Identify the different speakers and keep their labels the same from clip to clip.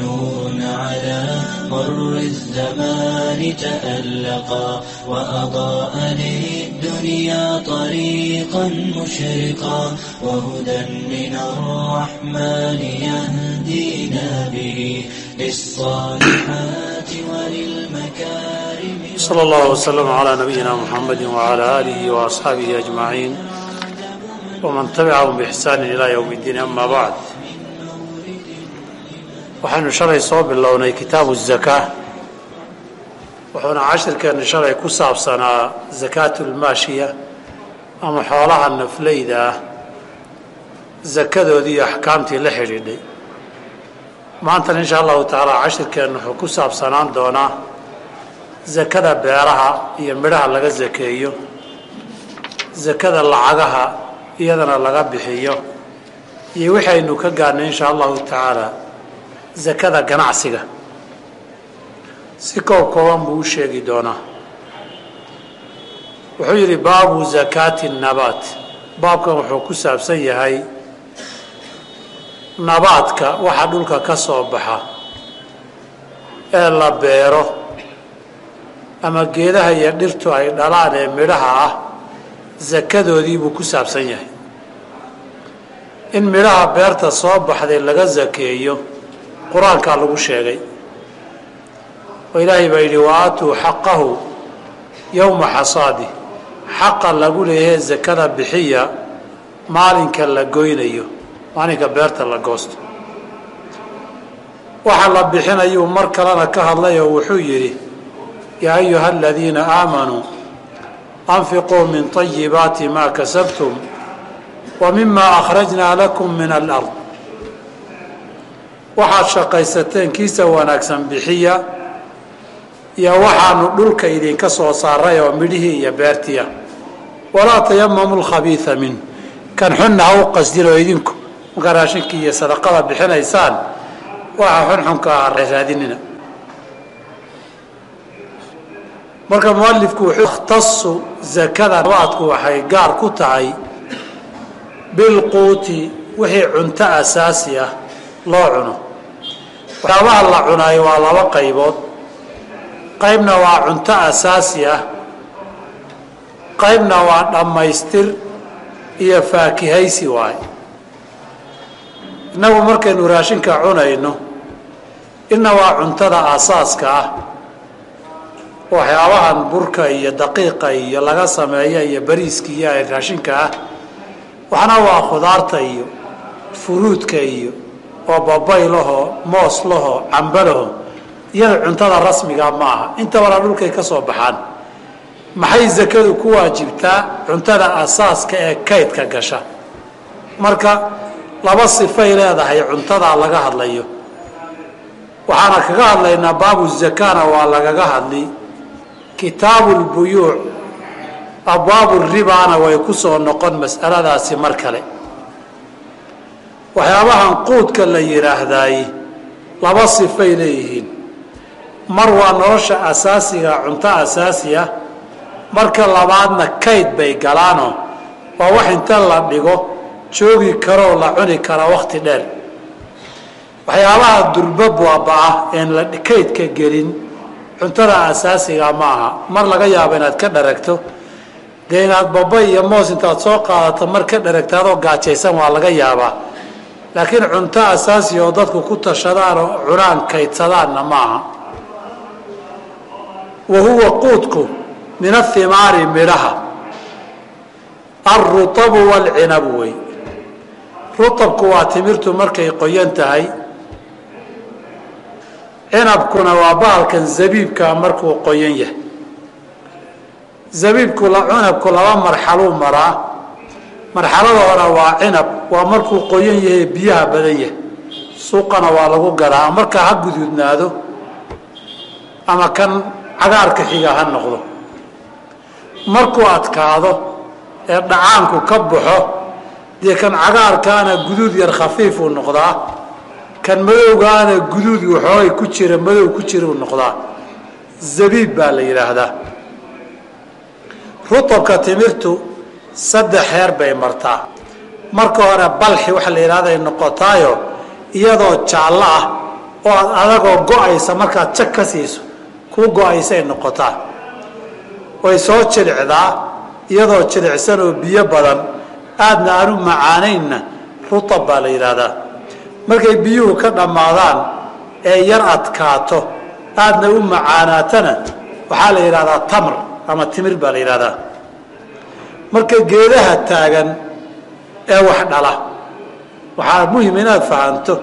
Speaker 1: نور على مر الزمان تألقا وأضاء للدنيا طريقا مشرقا وهدى من الرحمن يهدينا به للصالحات وللمكارم
Speaker 2: صلى الله وسلم على نبينا محمد وعلى آله وأصحابه أجمعين ومن تبعهم بإحسان إلى يوم الدين أما بعد waxaynu shalay soo bilownay kitaabu zakaa wuxuuna cashirkeenna shalay ku saabsanaa sakaatulmaashiya ama xoolaha nafleyda ah sakadoodii iyo axkaamtii la xidhiidhay. Maantana insha allahu tacaala cashirkeenna wuxuu ku saabsanaan doonaa sakada beeraha iyo midhaha laga sakeeyo sakada lacagaha iyadana laga bixiyo iyo waxaynu ka gaadhnay insha allahu tacaala sakada ganacsiga. Si koob kooban buu u sheegi doonaa. Wuxuu yidhi baabu zakaati nabaat. Baabkan wuxuu ku saabsan yahay nabaadka waxa dhulka ka soo baxa ee la beero ama geedaha iyo dhirtu ay dhalaan ee midhaha ah sakadoodii buu ku saabsan yahay. In midhaha beerta soo baxday laga sakeeyo qur'aankaa lagu sheegay. Oo ilaahay baa yidhi wa aatuu xaqahu yowma xasaadi xaqa lagu leeyahay sakada bixiya maalinka la goynayo maalinka beerta la goosto. Waxa la bixinayuu mar kalena ka hadlay oo wuxuu yidhi yaa ayuha aladiina aamanuu anfiquu min طayibaati maa kasabtum wa mima akhrajnaa lakum min alard waxaad shaqaysateen kiisa wanaagsan bixiya iyo waxaanu dhulka idinka soo saaray oo midhihii iyo beertiia walaa tayamamu lkhabiida min. Kan xunna ha u qasdin oo idinku markaa raashinkii iyo sadaqada bixinaysaan waxa xunxunka ah raadinina. Marka mualifku wuxuu ikhtasu zakada nabaadku waxay gaar ku tahay bilquuti wixii cunto asaasi ah loo cuno waxyaabaha la cunaayo waa laba qaybood. Qaybna waa cunto asaasi ah. Qaybna waa dhammaystir iyo faakihaysi waaye. Innagu markaynu raashinka cunayno inna waa cuntada asaaska ah. Waxyaabahan burka iyo daqiiqa iyo laga sameeya iyo bariiska iyo raashinka ah. Waxna waa khudaarta iyo furuudka iyo oo babay lahoo moos lahoo camba laho iyada cuntada rasmiga ma aha. Intabana dhulkay ka soo baxaan maxay sakadu ku waajibtaa cuntada asaaska ee kaydka gasha? Marka laba sifay leedahay cuntadaa laga hadlayo. Waxaana kaga hadlaynaa baabu zakana waa lagaga hadli. Kitaabu lbuyuuc abwaabu ribaana way ku soo noqon mas'aladaasi mar kale waxyaabahan quudka la yidhaahdaay laba sifay leeyihiin. Mar waa nolosha asaasiga cunto asaasi ah. Marka labaadna kayd bay galaanoo waa wax inta la dhigo joogi karoo la cuni kara wakhti dheer. Waxyaabaha durba baaba-ah een la kaydka gelin. Cuntada asaasiga ma aha. Mar laga yaabo inaad ka dharagto. Dee inaad baba iyo moos intaad soo qaadato mar ka dharagto adoo gaajaysan waa laga yaabaa laakiin cunto asaasi oo dadku ku tashadaan oo cunaan kaydsadaanna ma aha wa huwa quudku min athimaari midhaha. Alrutabu waalcinabu wey. Rutabku waa timirtu markay qoyan tahay. Cinabkuna waa bahalkan zabiibkaa markuu qoyan yahay. Zabiibku cinabku laba marxaluu maraa marxalada hore waa cinab waa markuu qoyan yahay biyaha badan yahay. Suuqana waa lagu gadaa markaa ha guduudnaado ama kan cagaarka xiga ha noqdo. Markuu adkaado ee dhacaanku ka baxo dee kan cagaarkaana guduud yar khafiifuu noqdaa kan madowgaana guduud waxoogay ku jira madow ku jiruu noqdaa zabiib baa la yidhaahdaa. Rutabka timirtu saddex heer bay martaa. Marka hore balxi waxa la yidhahday noqotaayo iyadoo jaallo ah oo aad adagoo go'aysa markaad jag ka siiso kuu go'aysay noqotaa. Way soo jilicdaa iyadoo jilicsan oo biyo badan aadna aanu macaanaynna rutab baa la yidhaahdaa. Markay biyuhu ka dhammaadaan ee yar adkaato aadna u macaanaatana waxaa la yidhahdaa tamr ama timir baa la yidhahdaa marka geedaha taagan ee wax dhala waxaa muhiim inaad fahanto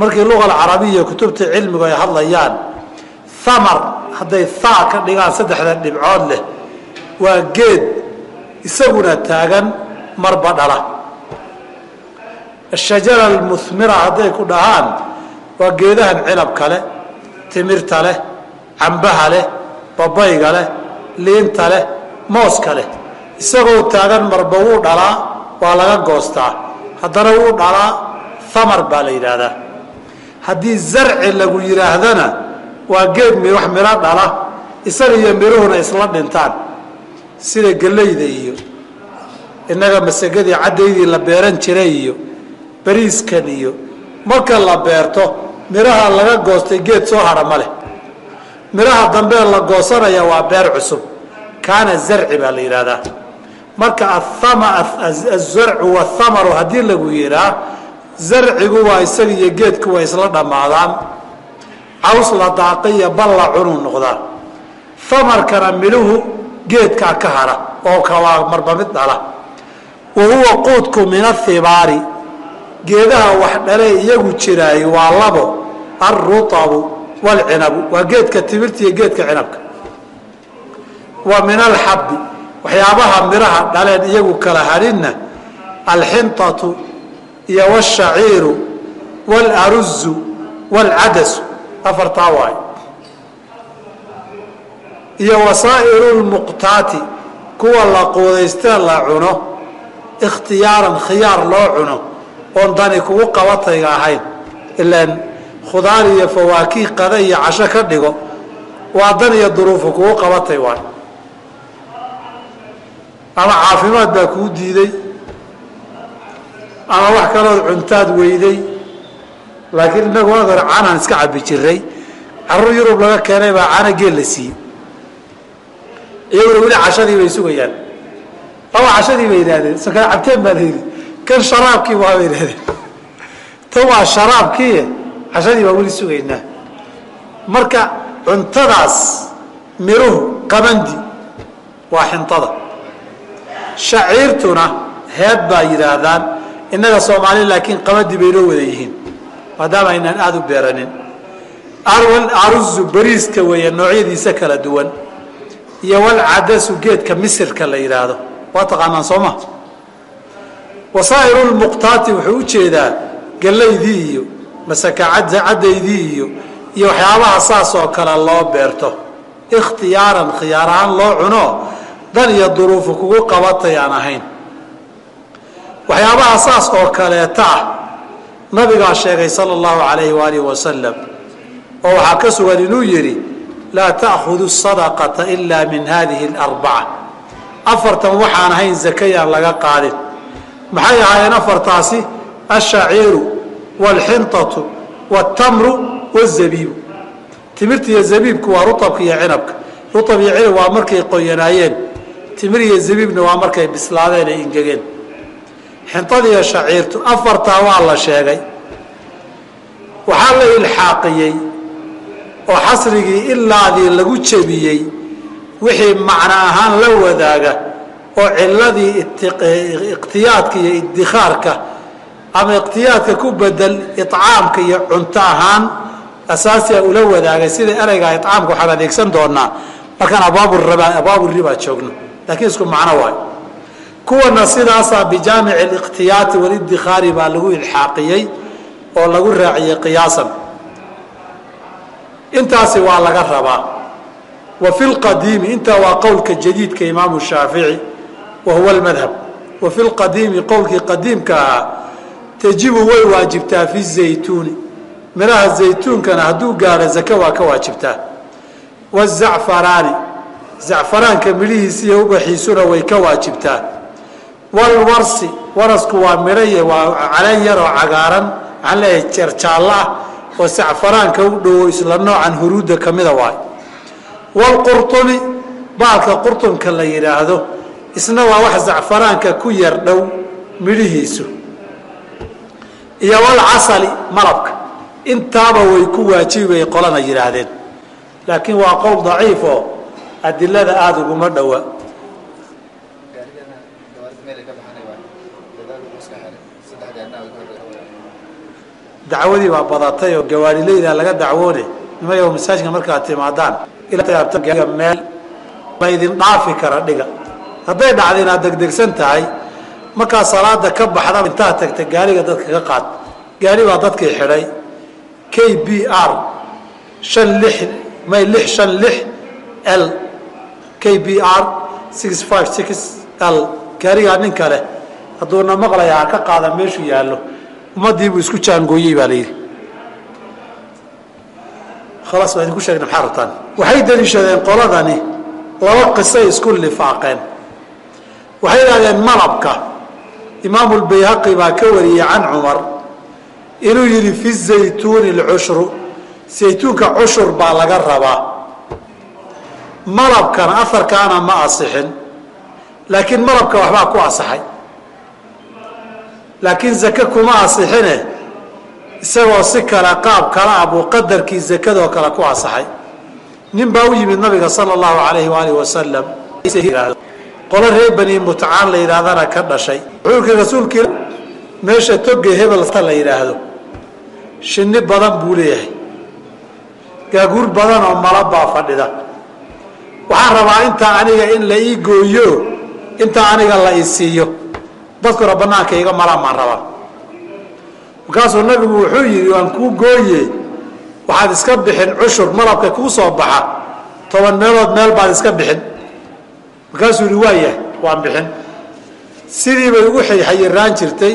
Speaker 2: markii luga alcarabiya kutubta cilmigu ay hadlayaan thamar hadday thaa ka dhigaan saddexda dhibcood leh waa geed isaguna taagan marba dhala. Ashajara almuhmira hadday ku dhahaan waa geedahan cinabka leh timirta leh cambaha leh babayga leh liinta leh mooska leh isagoo taagan marba wuu dhalaa waa laga goostaa. Haddana wuu dhalaa thamar baa la yidhaahdaa. Haddii zarci lagu yidhaahdana waa geed wax midho dhala. Isaga iyo midhuhuna isla dhintaan. Sida gellayda iyo innaga masagadii caddaydii la beeran jiray iyo bariiskan iyo marka la beerto midhaha laga goostay geed soo hadha ma leh. Midhaha dambee la goosanaya waa beer cusub. Kaana zarci baa la yidhaahdaa marka azarcu wathamaru haddii lagu yidhaa zarcigu waa isaga iyo geedku way isla dhammaadaan. Caws la daaqiyo bal la cunuu noqdaa. Hamarkana midhuhu geedkaa ka hadha oo kawaa marba mid dhala. Wa quudku min athibaari. Geedaha wax dhale iyagu jiraayo waa labo alrutabu waalcinabu waa geedka timirta iyo geedka cinabka. Wa min alxabbi waxyaabaha midhaha dhaleen iyagu kala hadhinna alxintatu iyo wاshaciiru wاlaruzu wاlcadasu afartaa waay iyo wasaa'iru lmuqtaati kuwa la quudaystee la cuno ikhtiyaaran khiyaar loo cuno oon dani kugu qabatayga ahayn ilaan khudaar iyo fawaakih qada iyo casho ka dhigo waa dan iyo duruufu kugu qabatay waay ama caafimaad baa kuu diiday ama wax kalood cuntaad weyday. Laakiin innagu waag hore canaan iska cabbi jiray carruur yurub laga keenay baa cana geel la siiyey. Iyaguna weli cashadii bay sugayaan ama cashadii bay yidhahdeen so kale cabteen baa la yidhi. Kan sharaabkii waa bay yidhahdeen tan waa sharaabkii cashadii baa weli sugaynaa marka cuntadaas miruhu qabandi waa xintada shaciirtuna heed baa yidhaahdaan innaga soomaali laakiin qabadi bay loo wada yihiin. Maadaama aynaan aada u beeranin. Aruzu bariiska weeye noocyadiisa kala duwan. Iyo walcadasu geedka misirka la yidhaahdo. Waa taqaanaan soo ma? Wasaa'iru lmuqtaati wuxuu u jeedaa gallaydii iyo masaka caddaydii iyo iyo waxyaabaha saas oo kale loo beerto. Ikhtiyaaran khiyaar ahaan loo cuno dan iyo duruufu kugu qabatay aan ahayn. Waxyaabaha saas oo kaleeta ah nabigaa sheegay sala allahu calayhi waalihi wasalam oo waxaa ka sugan inuu yidhi laa ta'khudu sadaqata ilaa min hadihi alarbaca afartan waxaan ahayn zakayaan laga qaadin. Maxay ahaayeen afartaasi? Ashaciiru waalxintatu waaltamru wazabiibu timirta iyo zabiibku waa rutabka iyo cinabka. Rutab iyo cinab waa markay qoyanaayeen timir iyo zabiibna waa markay bislaadeen ay ingegeen xintada iyo shaciirtu afartaa waa la sheegay. Waxaa la ilxaaqiyey oo xasrigii ilaadii lagu jebiyey wixii macno ahaan la wadaaga oo ciladii ikhtiyaadka iyo idikhaarka ama ikhtiyaadka ku bedel icaamka iyo cunto ahaan asaasiga ula wadaagay. Sida ereygaa icaamka waxaan adeegsan doonaa markaan abaabu riba joogno laakiin isku macno waay. Kuwana sidaasaa bijaamici likhtiyaati walidikhaari baa lagu ilxaaqiyey oo lagu raaciyey qiyaasan. Intaasi waa laga rabaa. Wa fi lqadiimi intaa waa qowlka jadiidka imaamu shaafici wa huwa lmadhab wa fi lqadiimi qowlkii qadiimka ahaa tajibu way waajibtaa fi zaytuuni. Midhaha zaytuunkana hadduu gaaro zake waa ka waajibtaa. Wazacfaraani zacfaraanka midhihiisa iyo ubaxiisuna way ka waajibtaa. Walwarsi warasku waa midhaye waa caleen yaroo cagaaran waxaan leeyahay ah oo sacfaraanka u dhowo isla noocan huruudda ka mida waay. Waalqurtumi baalka qurtumka la yidhaahdo isna waa wax zacfaraanka ku yar dhow midhihiisu iyo walcasali malabka. Intaaba way ku waajibi bay qolana yidhaahdeen laakiin waa qowl daciif adilada aada uguma dhowa dacwadii baa badatay oo gawaadileyda laga dacwoone. Nimayo masaajka markaad timaadaan. Meel. Ma idin dhaafi kara dhiga. Hadday dhacda inaad degdegsan tahay markaa salaada ka baxda intaad tagta gaariga dadka ka qaad. Gaari baa dadkii xidhay k b r an lix may lix shan lix l k b r l. Gaarigaa nin kale hadduuna maqlaya ha ka qaada meeshuu yaallo. Ummadiibuu isku jaangooyey baa la yidhi. Khalaas waa idinku sheegna maxaa rabtaan? Waxay daliishadeen qoladani laba qisay isku lifaaqeen waxay idhahdeen malabka. Imaamu lbayhaqi baa ka wariyey can cumar. Inuu yidhi fi zaytuuni lcushru. Saytuunka cushur baa laga rabaa malabkana afarkaana ma asixin. Laakiin malabka waxbaa ku asaxay. Laakiin zake kuma asixine isagoo si kale qaab kala ah buu qadarkii zakadoo kale ku asaxay. Nin baa u yimid nabiga sala allahu alayhi waalihi wasalam qolo reer bani mutcaan la yidhaahdana ka dhashay. Wuxuu rasuulkii meesha toga hebel la yidhaahdo. Shinni badan buu leeyahay. Gaaguur badan oo malabbaa fadhida waxaan rabaa intaa aniga in la ii gooyo intaa aniga la ii siiyo. Dadkuna banaanka iga malaan baan rabaa. Markaasuu nabigu wuxuu yidhi waan kuu gooye waxaad iska bixin cushur malabka kuu soo baxa toban meelood meel baad iska bixin. Markaasuu yihi waayah waan bixin. Sidii bay ugu xayiraan jirtay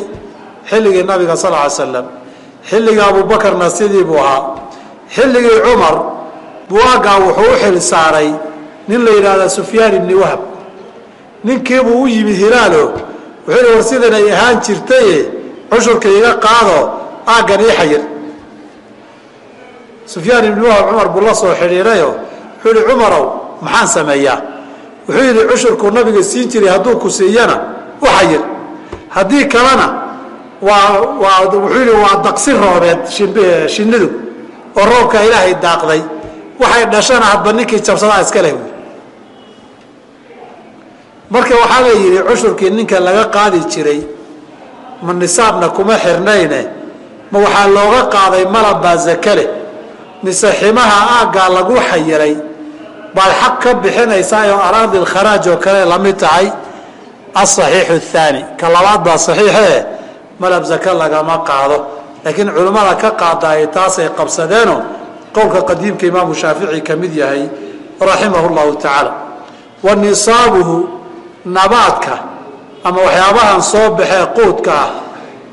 Speaker 2: xilligii nabiga sal ly slam xilligii abuubakarna sidii buu ahaa. Xilligii cumar buagaa wuxuu u xil saaray nin la yidhaahda sufyaan ibni wahab. Ninkiibuu u yimid hilaalo wuxuu war sidan ay ahaan jirtaye cushurka iga qaado aaggan ii xayir. Sufyaan ibni wahab cumar buu la soo xidhiirayo wuxuu yihi cumarow maxaan sameeyaa? Wuxuu yidhi cushurkuu nabiga siin jiray hadduu ku siiyana u xayir. Haddii kalena waa waa wuxuu yidhi waa daqsi roobeed shinnidu oo roobka ilaahay daaqday. Waxay dhashana hadba ninkii jabsadaa iska leh marka waxaa la yidhi cushurkii ninka laga qaadi jiray ma nisaabna kuma xirnayne ma waxaa looga qaaday malabbaa zake leh mise ximaha aaggaa lagu xayiray baad xaq ka bixinaysaa oo araadi lkharaaj oo kale la mid tahay? Asaxiixu thaani ka labaad baa saxiixee malab zake lagama qaado. Laakiin culimmada ka qaadaay taasay qabsadeeno qowlka qadiimka imaamu shaafici ka mid yahay raximahu llahu tacaala. Wa nisaabuhu nabaadka ama waxyaabahan soo baxee quudka ah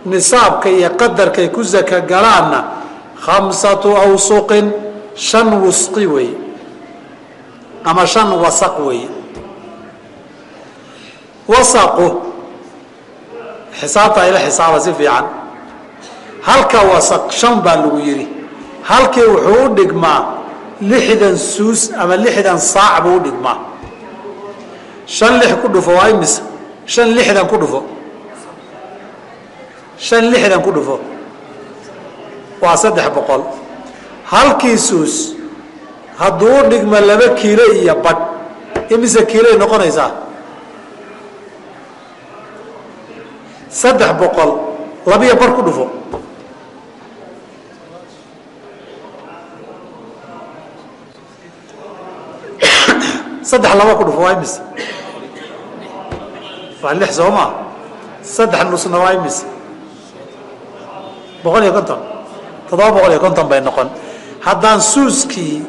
Speaker 2: nisaabka iyo qadarkay ku saka galaanna khamsatu awsuqin shan wusqi weeye ama shan wasaq weeye wasaqu xisaabta ila xisaaba si fiican. Halka wasaq shan baa lagu yidhi. Halkii wuxuu u dhigmaa lixdan suus ama lixdan saac buu u dhigmaa shan lix ku dhufo waa imise? Shan lixdan ku dhufo. Shan lixdan ku dhufo. Waa saddex boqol. Halkii suus hadduu dhigmo laba kiilo iyo badh. Imise kiiloy noqonaysaa? Saddex boqol. Labiyo bar ku dhufo. Saddex laba ku dhufo waa imise waa lix soo maa saddex nusna waa imise boqol iyo konton. Toddoba boqol iyo konton bay noqon. Haddaan suuskii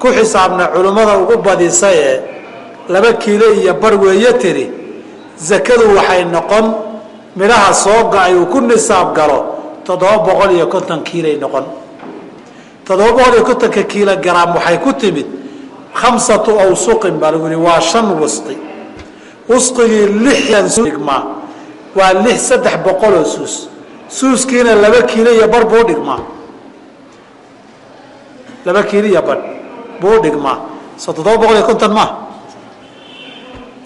Speaker 2: ku xisaabna culimmada ugu badisayee laba kiilo iyo bar weeye tiri zakadu waxay noqon midhaha soo ga-ay uu ku nisaab galo toddoba boqol iyo konton kiilay noqon. Toddoba boqol iyo kontonka kiilogaraam waxay ku timid khamsatu awsuqin baa lagu yihi waa shan wusqi wusqigii lixdan dhigmaa. Waa lix saddex boqoloo suus. Suuskiina laba kiilo iyo bar buu dhigmaa. Laba kiiliya badh buu u dhigmaa. Soo boqol iyo konton maaha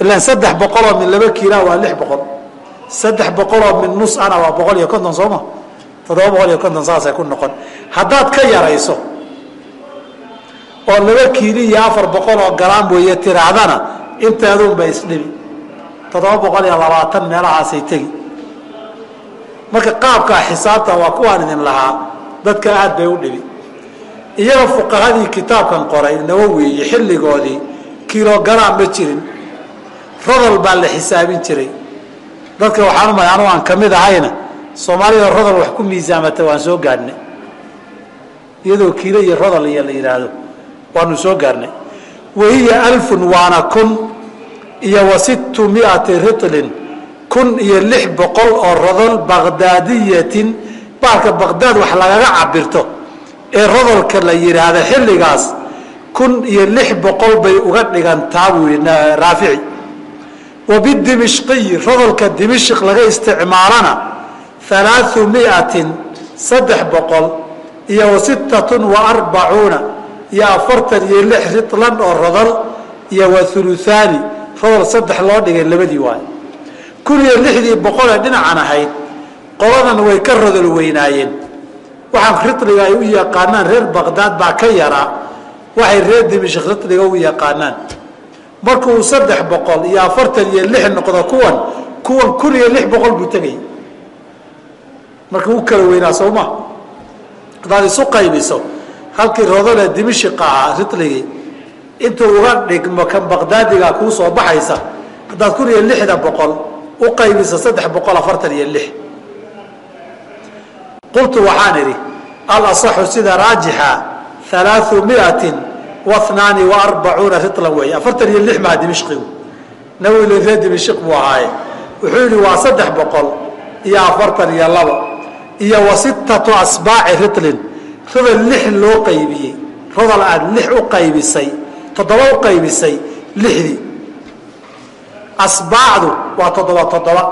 Speaker 2: ilaan saddex boqoloo min laba kiilaa waa lix boqol. Saddex boqoloo min nus ana waa boqol iyo konton soo ma? Toddoba boqol iyo konton saasay ku noqon. Haddaad ka yarayso oo laba kiili iyo afar boqol oo garaam weeye tiraahdana inteeduunba isdhibi toddoba boqol iyo labaatan meelahaasay tegi. Marka qaabkaa xisaabta waa kuwaan idin lahaa dadka aad bay u dhibi. Iyaga fuqahadii kitaabkan qoray nawowi iyo xilligoodii kilogaraam ma jirin. Rodol baa la xisaabin jiray. Dadka waxaan umay anu aan ka mid ahayna soomaalida rodol wax ku miisaamata waan soo gaadhnay iyadoo kiilo iyo rodol iyo la yidhaahdo waanu soo gaarnay. Wahiya alfun waana kun iyo wa sittu miati ritlin kun iyo lix boqol oo rodol baqdaadiyatin baalka baqdaad wax lagaga cabirto ee rodolka la yidhaahda xilligaas kun iyo lix boqol bay uga dhigantaa buu yidhi raafici. Wa bidimishqiyi rodolka dimishq laga isticmaalana halaau miatin saddex boqol iyo wa sittatun wa arbacuuna iyo afartan iyo lix ritlan oo rodol iyo wa huluhaani rodol saddex loo dhigay labadii waay. Kun iyo lixdii boqol ee dhinacan ahayd qoladan way ka rodol weynaayeen. Waxaan ritliga ay u yaqaanaan reer baqdaad baa ka yaraa waxay reer dimishk ritliga u yaqaanaan. Marka uu saddex boqol iyo afartan iyo lix noqdo kuwan kuwan kun iyo lix boqol buu tegay marka u kala weynaa sooma hadaad isu qaybiso halkii rodolee dimishiq ahaa ritligii intuu uga dhigmo kan baqdaadiga kuu soo baxaysa haddaad kun iyo lixda boqol u qaybiso saddex boqol afartan iyo lix. Qultu waxaan idhi alasaxu sida raajixa halaau miatin wanaani wa arbacuuna ritlan weeye. Afartan iyo lix maa dimishqigu. Nawile reer dimishq buu ahaaye. Wuxuu yidhi waa saddex boqol iyo afartan iyo labo iyo wa asbaaci ritlin rodol lix loo qaybiyey. Rodol aad lix u qaybisay toddoba u qaybisay lixdii. Asbaacdu waa toddoba toddoba.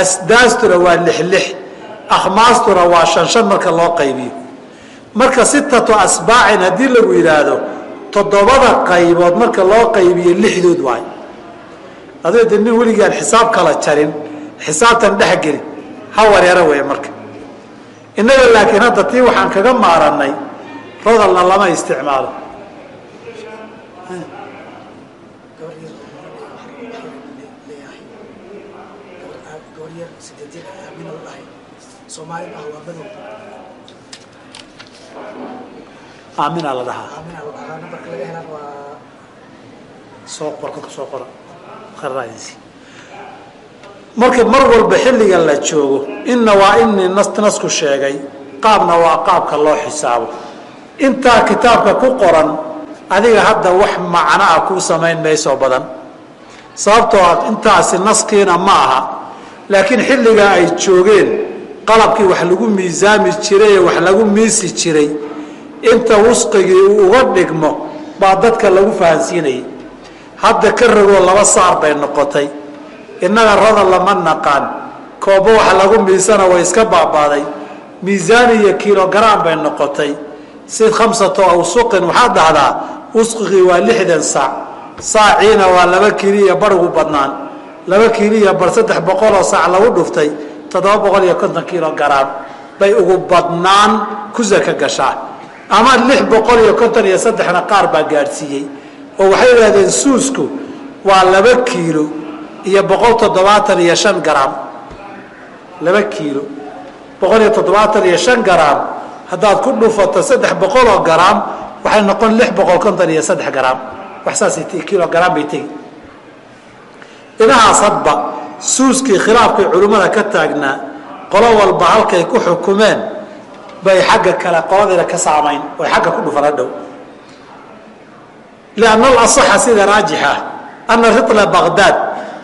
Speaker 2: Asdaastuna waa lix lix. Akhmaastuna waa shan shan marka loo qaybiyo marka sittatu asbaacin haddii lagu yidhaahdo toddobada qaybood marka loo qaybiyo lixdood waay. Aduu de nin weligaan xisaab kala jarin xisaabtan dhex gelin ha wareero weeye marka. Innaga laakiin hadda tii waxaan kaga maaranay rodolna lama isticmaalo aamina la dhahaa. Soo qor kolka soo qora. Qarraadiisi marka mar walba xilliga la joogo inna waa inii nas nasku sheegay qaabna waa qaabka loo xisaabo. Intaa kitaabka ku qoran adiga hadda wax macno ah kuu samayn maysoo badan. Sababtoo ah intaasi naskiina ma aha laakiin xilligaa ay joogeen qalabkii wax lagu miisaami jiray ee wax lagu miisi jiray inta wusqigii uu uga dhigmo baa dadka lagu fahansiinayay. Hadda ka ragoo laba saar bay noqotay. Innaga rodol lama naqaan. Koobo wax lagu miisana way iska baabaaday. Miisaan iyo kilogaraam bay noqotay. Sid khamsato awsuqin waxaad dhahdaa wusqigii waa lixdan saac. Saaciina waa laba kiiliya bar ugu badnaan. Laba kiiliya bar saddex boqoloo saac lagu dhuftay toddoba boqol iyo konton kilogaraam bay ugu badnaan kusaka gashaa. Ama lix boqol iyo konton iyo saddexna qaar baa gaadhsiiyey. Oo waxay idhahdeen suusku waa laba kiilo iyo boqol toddobaatan iyo shan garaam. Laba kiilo boqol iyo toddobaatan iyo shan garaam. Haddaad ku dhufato saddex boqol oo garaam waxay noqon lix boqol konton iyo saddex garaam. Wax saasay t kilogaraam bay tegi. Dhinahaas hadba suuskii khilaafkay culimmada ka taagnaa qolo walba halkay ku xukumeen bay xagga kale qoladayna ka saamayn oy xagga ku dhufan hadhow lianna alasaxa sida raajixa ana ritla baqdaad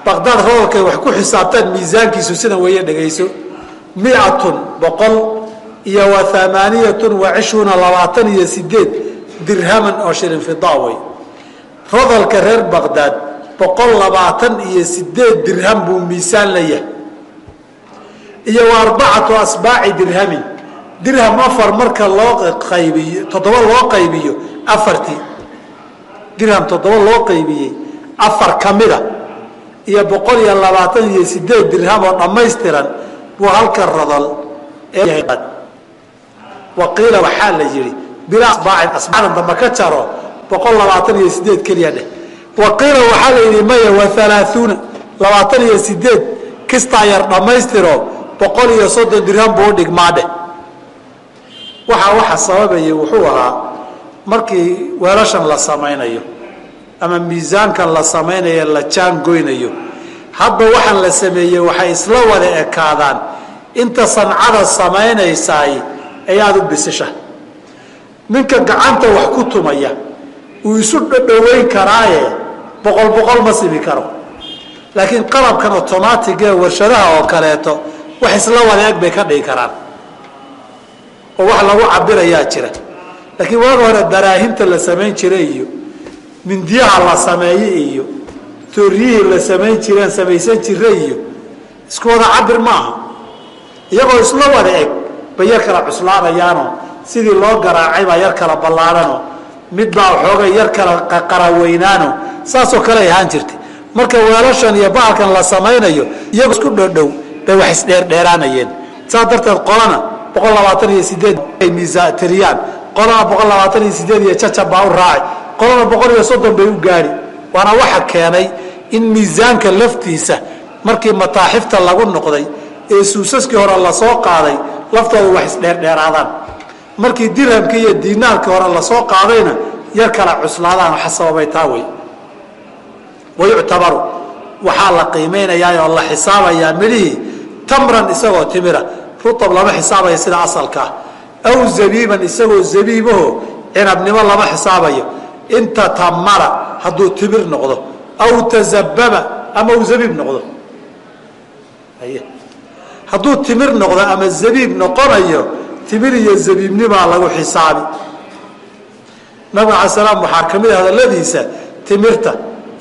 Speaker 2: baqdaad rodolkay wax ku xisaabtaan miisaankiisu sidan weeye dhegayso miatun boqol iyo wa amaaniyatun wa cishruuna labaatan iyo sideed dirhaman oo shilin fida wey rodolka reer baqdaad boqol labaatan iyo sideed dirham buu miisaan la yahay. Iyo wa arbacatu asbaaci dirhamin dirham afar marka loo qaybiyo toddoba loo qaybiyo afartii. Dirham toddoba loo qaybiyey afar ka mida. Iyo boqol iyo labaatan iyo sideed dirham oo dhammaystiran buu halka rodol waqiila waxaa la yihi bila asbaacin asbaacan dambe ka jaro boqol labaatan iyo sideed keliya dheh waqiila waxaa la yidhi maya wa halaaثuuna labaatan iyo sideed kistaa yar dhammaystiro boqol iyo soddon dirham buu dhigmaa dheh waxaa waxa sababayay wuxuu ahaa markii weelashan la samaynayo ama miisaankan la samaynayo la jaangoynayo hadba waxaan la sameeyey waxay isla wada ekaadaan inta sancada samaynaysaay ay aada u bisisha ninka gacanta wax ku tumaya uu isu dhoweyn karaaye boqol boqol ma simi karo. Laakiin qalabkan automatic ee warshadaha oo kaleeto wax isla wada eg bay ka dhigi karaan. Oo wax lagu cabirayaa jira. Laakiin waaga hore daraahimta la samayn jiray iyo mindiyaha la sameeye iyo tooriyihii la samayn jireen samaysan jiray iyo isku wada cabir maaha iyagoo isla wada eg bay yar kala cuslaanayaanoo sidii loo garaacay baa yar kala ballaananoo mid baa xoogay yar kala qaraweynaano saasoo kale ahaan jirtay. Marka weelashan iyo baalkan la samaynayo iyagoo isku dhodhow bay wax isdheerdheeraanayeen saas darteed qolana boqol labaatan iyo sideed ay miisatiriyaan qolana boqol labaatan iyo sideed iyo jacab baa u raaci qolana boqol iyo soddon bay u gaari. Waana waxa keenay in miisaanka laftiisa markii mataaxifta lagu noqday ee suusaskii hore la soo qaaday laftooda wax isdheerdheeraadaan markii dirhamkii iyo diinaarkii hore la soo qaadayna yar kala cuslaadaan waxa sababay taa wey. Wayuctabaru waxaa la qiimaynayaa oo la xisaabayaa midhihii tamran isagoo timira. Rutab lama xisaabaya sida asalka. Ah aw zabiiban isagoo zabiibaho cinabnimo lama xisaabayo. Inta tamara hadduu timir noqdo. Aw tazababa ama uu zabiib noqdo. Hadduu timir noqdo ama zabiib noqonayo timir iyo zabiibnimaa lagu xisaabi. Nabiga alay salaam waxaa ka mid ah hadaladiisa timirta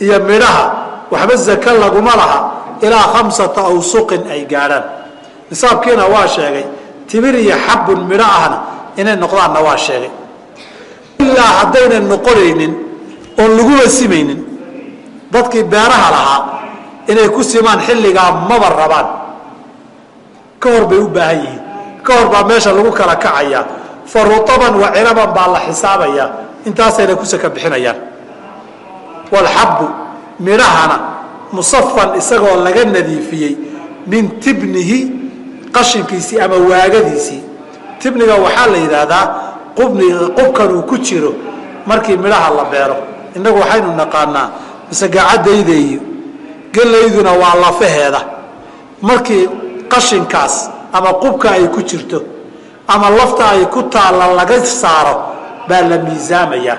Speaker 2: iyo midhaha waxba zaka laguma laha ilaa khamsata awsuqin ay gaadhaan. Nisaabkiina waa sheegay timir iyo xabun midho ahna inay noqdaanna waa sheegay. Ilaa haddaynan noqonaynin oon laguma simaynin dadkii beeraha lahaa inay ku simaan xilligaa maba rabaan. Ka hor bay u baahan yihiin ka hor baa meesha lagu kala kacayaa fa wa ciraban baa la xisaabayaa intaasayna ku saka bixinayaan. Walxabbu midhahana musafan isagoo laga nadiifiyey min tibnihi qashinkiisii ama waagadiisii. Tibniga waxaa la yidhaahdaa qubni qubkan uu ku jiro markii midhaha la beero. Innagu waxaynu naqaanaa masagacaddayda iyo gelayduna waa lafaheeda. Markii qashinkaas ama qubka ay ku jirto ama lafta ay ku taalla laga saaro baa la miisaamayaa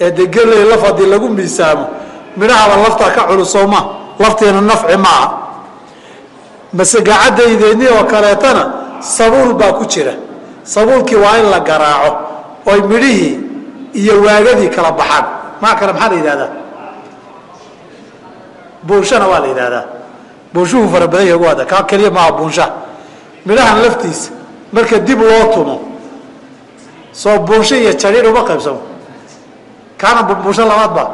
Speaker 2: ee de laf haddii lagu miisaamo midhahaba laftaa ka culusooma lafteena nafci maaha masegacadaydeennii oo kaleetana sabuul baa ku jira. Sabuulkii waa in la garaaco oy midhihii iyo waagadii kala baxaan. Maa kale maxaa la yidhahdaa buunshana waa la yidhahdaa buunshuhu fara badan yahay waada kaa keliya maaha buunshaha midhahan laftiisa marka dib loo tumo soo buunsho iyo jadhiir uma qaybsamo. Kaana buunsho labaad ba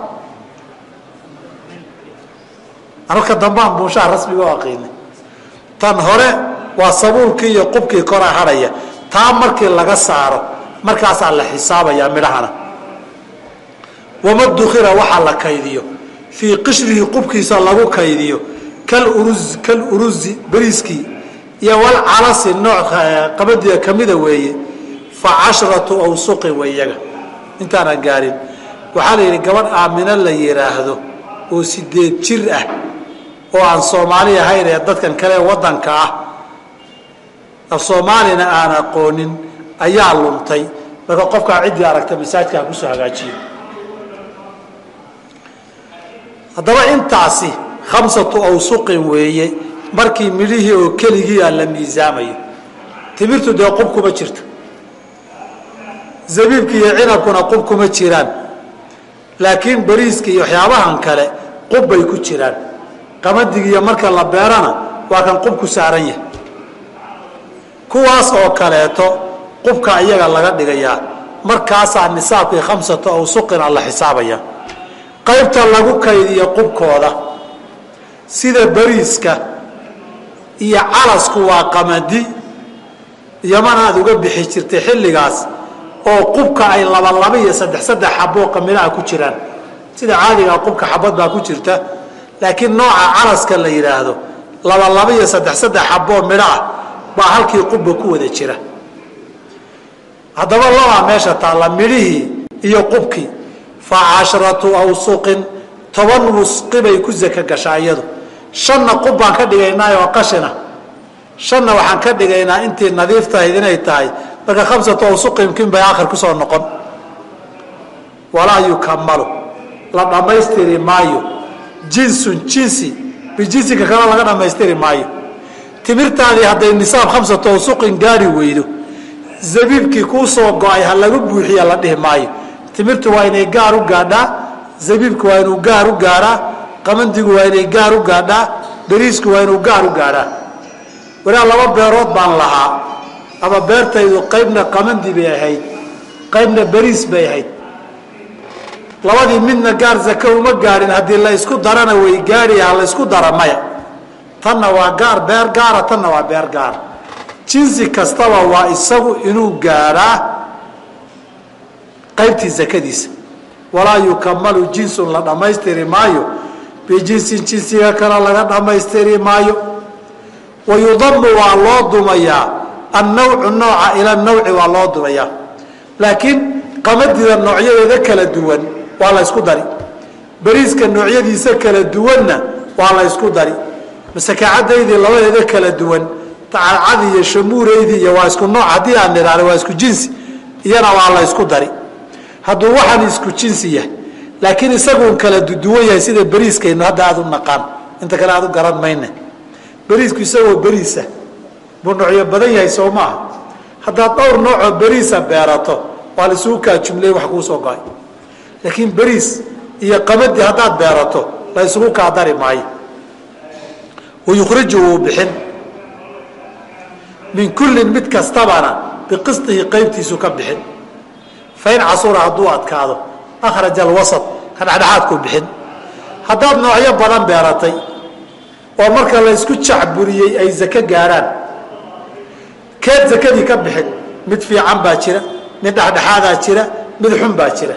Speaker 2: marka dambaan buunshaha rasmiga oo aqiinay tan hore waa sabuulkii iyo qubkii koraa hadhaya taa markii laga saaro markaasaa la xisaabayaa midhahana. Wama dukira waxaa la kaydiyo. Fii qishrihi qubkiisa lagu kaydiyo. Kaluruz kaluruzi beriiskii iyo walcalasi nooc qabadiga kamida weeye fa cashratu awsuqin way iyaga intaanan gaarin. Waxaa la yidhi gabadh aamino la yidhaahdo oo sideed jir ah oo aan soomaali ahayn ee dadkan kale wadanka ah af soomaalina aan aqoonin ayaa luntay marka qofkaa ciddii aragta masaajka ha ku soo hagaajiyo. Haddaba intaasi khamsatu awsuqin weeye markii midhihii oo keligii a la miisaamayo timirtu dee qub kuma jirto zabiibki iyo cinabkuna qub kuma jiraan. Laakiin bariiska iyo waxyaabahan kale qub bay ku jiraan. Qamadigiiyo marka la beerana waa kan qub ku saaran yahay. Kuwaas oo kaleeto qubka iyaga laga dhigayaa. Markaasaa nisaabkii khamsata awsuqina la xisaabaya. Qaybta lagu kaydiyo qubkooda. Sida bariiska iyo calasku waa qamadi yaman aad uga bixi jirtay xilligaas oo qubka ay laba laba iyo saddex saddex xaboo qamilaha ku jiraan. Sida caadigaa qubka xabad baa ku jirta laakiin nooca calaska la yidhaahdo laba laba iyo saddex saddex xaboo midho ah baa halkii qubba ku wada jira. Haddaba labaa meesha taalla midhihii iyo qubkii fa cashratu awsuqin toban wusqi bay ku saka gashaa iyadu shanna qub baan ka dhigaynaa oo qashina. Shanna waxaan ka dhigaynaa intii nadiif tahayd inay tahay. Marka khamsatu awsuqimkin bay aakhir ku soo noqon. Walaa yukamalu la dhammaystiri maayo. Jinsun jinsi. Bijinsiga kale laga dhammaystiri maayo. Timirtaadii hadday nisaab khamsatu awsuqin gaari weydo zabiibkii kuu soo go'ay ha lagu buuxiya la dhihi maayo. Timirtu waa inay gaar u gaadhaa zabiibku waa inuu gaar u gaadhaa qamandigu waa inay gaar u gaadhaa beriisku waa inuu gaar u gaadhaa walaa laba beerood baan lahaa ama beertaydu qaybna qamandi bay ahayd qaybna beriis bay ahayd. Labadii midna gaar zake uma gaadhin haddii la isku darana way gaadhi ha la isku dara maya. Tanna waa gaar beer gaara tanna waa beer gaara jinsi kastaba waa isagu inuu gaadhaa qaybtii zakadiisa. Walaa yukamalu jinsun la dhammaystiri maayo bijinsin jinsiga kale laga dhammaystiri maayo. Wayudamu waa loo dumayaa annawcu nooca ila nawci waa loo dumayaa laakiin qamadida noocyadeeda kala duwan waa la ysku dari. Beriiska noocyadiisa kala duwanna waa la ysku dari. Masakaacadaydii labadeeda kala duwan tacalcadi iyo shamuureydii iyo waa isku nooc. Haddii aan nidhaahno waa isku jinsi iyana waa la ysku dari. Hadduu waxaan isku jinsi yahay laakiin isaguun kala duwan yahay sida beriiskaynu hadda aada u naqaan. Inta kale aad u garan mayne. Beriisku isagoo beriisa. Buu noocyo badan yahay soo maaha haddaad dhowr noocoo beriisa beerato waa la isugu kaa jumley wax kuu soo go'ay. Laakiin beriis iyo qamadi haddaad beerato la isugu kaa dari maayo. Wayukhriju wuu bixin. Min kullin mid kastabana biqistihi qaybtiisu ka bixin. Fain casura hadduu adkaado akhraja alwasat ka dhexdhexaadkuu bixin haddaad noocyo badan beeratay oo marka la ysku jacburiyey ay zake gaadhaan keed zakadii ka bixin mid fiican baa jira mid dhexdhexaadaa jira mid xun baa jira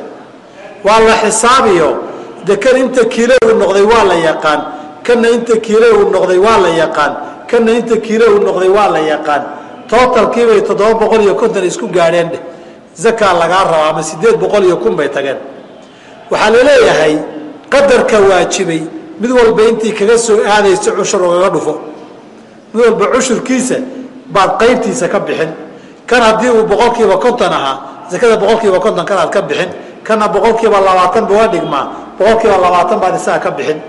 Speaker 2: waa la xisaabiyo de kan inta kiilo uu noqday waa la yaqaan kana inta kiilo uu noqday waa la yaqaan kana inta kiilo uu noqday waa la yaqaan tootalkiibay toddoba boqol iyo konton isku gaadheen dheh zakaa lagaa rabaa ama sideed boqol iyo kun bay tageen waxaa la leeyahay qadarka waajibay. Mid walba intii kaga soo aadaysa cushur ugaga dhufo. Mid walba cushurkiisa baad qaybtiisa ka bixin. Kan haddii uu boqolkiiba konton ahaa zakada boqolkiiba konton kanaad ka bixin. Kana boqolkiiba labaatan buga dhigmaa boqolkiiba labaatan baad isaga ka bixin.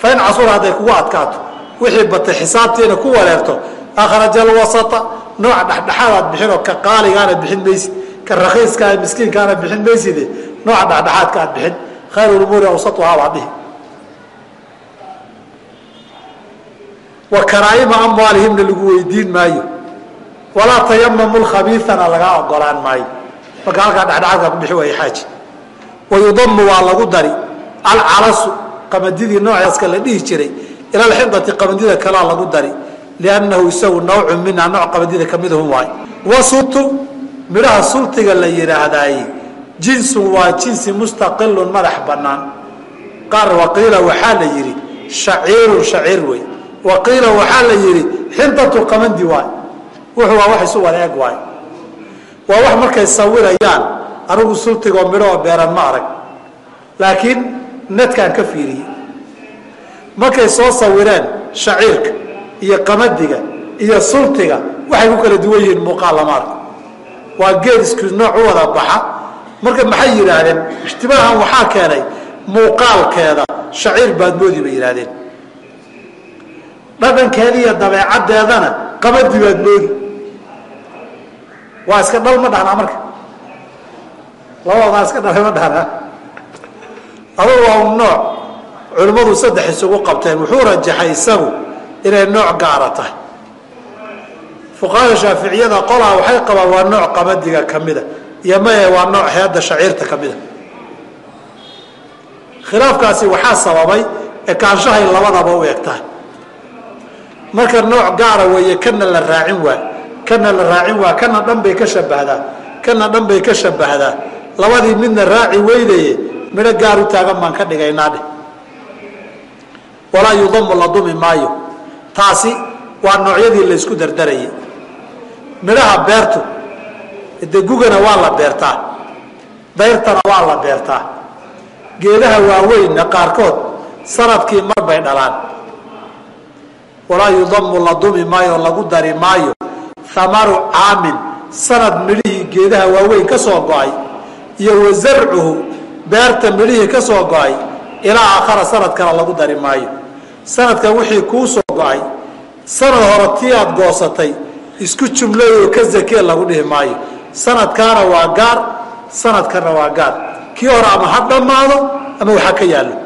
Speaker 2: Fa in casura hadday kugu adkaato wixii batay xisaabtiina ku wareerto akhraja alwasata nooca dhexdhexaadaad bixin oo ka qaaligaana bixin maysid ka rakiiska miskiinkaana bixin mayside nooca dhexdhexaadka aad bixin khayr lumuuri awsatuhaa baad dhihi wa karaa'ima amwaalihimna lagu weydiin maayo walaa tayamamu lkhabiiana lagaa ogolaan maayo marka halkaa dhexdhexaadkaa ku bixi waaya xaaji wayudamu waa lagu dari alcalasu qamadidii noocaaska la dhihi jiray ila alxindati qamadida kalaa lagu dari liannahu isagu nawcu minha nooc qamadida kamidahum waay wasultu midhaha sultiga la yidhaahdaaye jinsun waa jinsi mustaqilun madax bannaan. Qaar waqiila waxaa la yidhi shaciirun shaciir wey waqiila waxaa la yidhi xindatu qamandi waay. Wuxuu waa wax isu wada eg waay. Waa wax markay sawirayaan anigu sultigoo midho oo beeran ma arag. Laakiin nedkaan ka fiiriyey markay soo sawireen shaciirka iyo qamadiga iyo sultiga waxay ku kala duwan yihiin muuqaal lama arko waa geed isku nooc u wada baxa marka maxay yidhaahdeen ishtibaahan waxaa keenay muuqaalkeeda shaciir baad moodi bay yidhahdeen dhadhankeeda iyo dabeecaddeedana qamadi baad moodi waa iska dhal ma dhahnaa marka? Labadoodaa iska dhalay ma dhahnaa. Adugu waa un nooc. Culimmadu saddex isugu qabteen. Wuxuu rajaxay isagu inay nooc gaara tahay. Fuqahada shaaficiyada qolaa waxay qabaan waa nooc qamadiga ka mida iyo maye waa nooc heedda shaciirta ka mida khilaafkaasi waxaa sababay ekaanshahay labadaba u eg tahay marka nooc gaara weeye kana la raacin waa kana la raacin waa kana dhan bay ka shabahdaa kana dhan bay ka shabahdaa. Labadii midna raaci weydaye midho gaar u taagan baan ka dhigaynaa dheh walaa yudamu la dumi maayo. Taasi waa noocyadii laysku dardarayay. Midhaha beertu de gugana waa la beertaa. Dayrtana waa la beertaa. Geedaha waaweynna qaarkood sannadkii mar bay dhalaan. Walaa yudamu la dumi maayo lagu dari maayo. Hamaru caamin sanad midhihii geedaha waaweyn ka soo go'ay iyo wa zarcuhu beerta midhihii ka soo go'ay ilaa aakhara sanad kale lagu dari maayo. Sanadkan wixii kuu soo go'ay sanad hore tii aad goosatay isku jumladoo ka zakee lagu dhihi maayo sanadkaana waa gaar sanadkana waa gaar. Kii hore ama ha dhammaado ama waxa ka yaallo.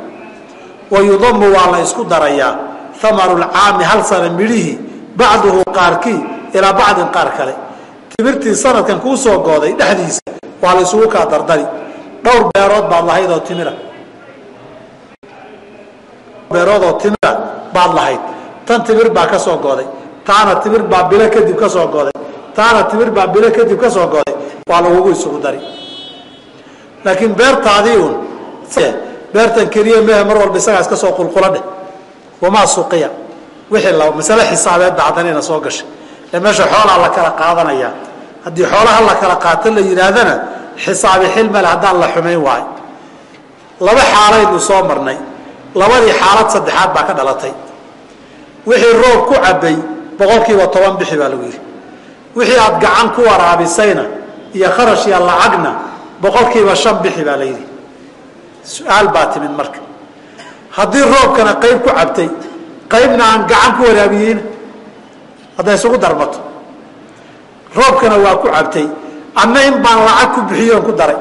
Speaker 2: Wa yudamu waa la isku darayaa amarulcaami hal sana midhihii bacduhu qaarkii ilaa bacdin qaar kale. Timirtii sanadkan kuu soo gooday dhexdiisa waa la isugu kaa dardari. Dhowr beerood baad lahayd oo timira. Beeroodoo timira baad lahayd. Tan timir baa ka soo gooday. Taana timir baa bilo kadib ka soo gooday taana timir baa bilo kadib ka soo gooday waa lagugu isugu dari. Laakiin beertaadii un beertan keliya mehe mar walba isagaa iska soo qulqula dheh wamaa suqiya. Wixii la masale xisaabeed ba haddana ina soo gashay. Ee meesha xoolaa la kala qaadanayaa haddii xoolaha la kala qaato la yidhaahdana xisaabi xilmale haddaan la xumayn waayo. Laba xaalaynu soo marnay. Labadii xaalad saddexaad baa ka dhalatay. Wixii roob ku cabbay boqolkiiba toban bixi baa lagu yidhi wixii aad gacan ku waraabisayna iyo kharash iyo lacagna boqolkiiba shan bixi baa la yidhi. Su'aal baa timid marka. Haddii roobkana qayb ku cabtay qaybna aan gacan ku waraabiyeyna hadday isugu darmato roobkana waa ku cabtay anna in baan lacag ku bixiyoon ku daray.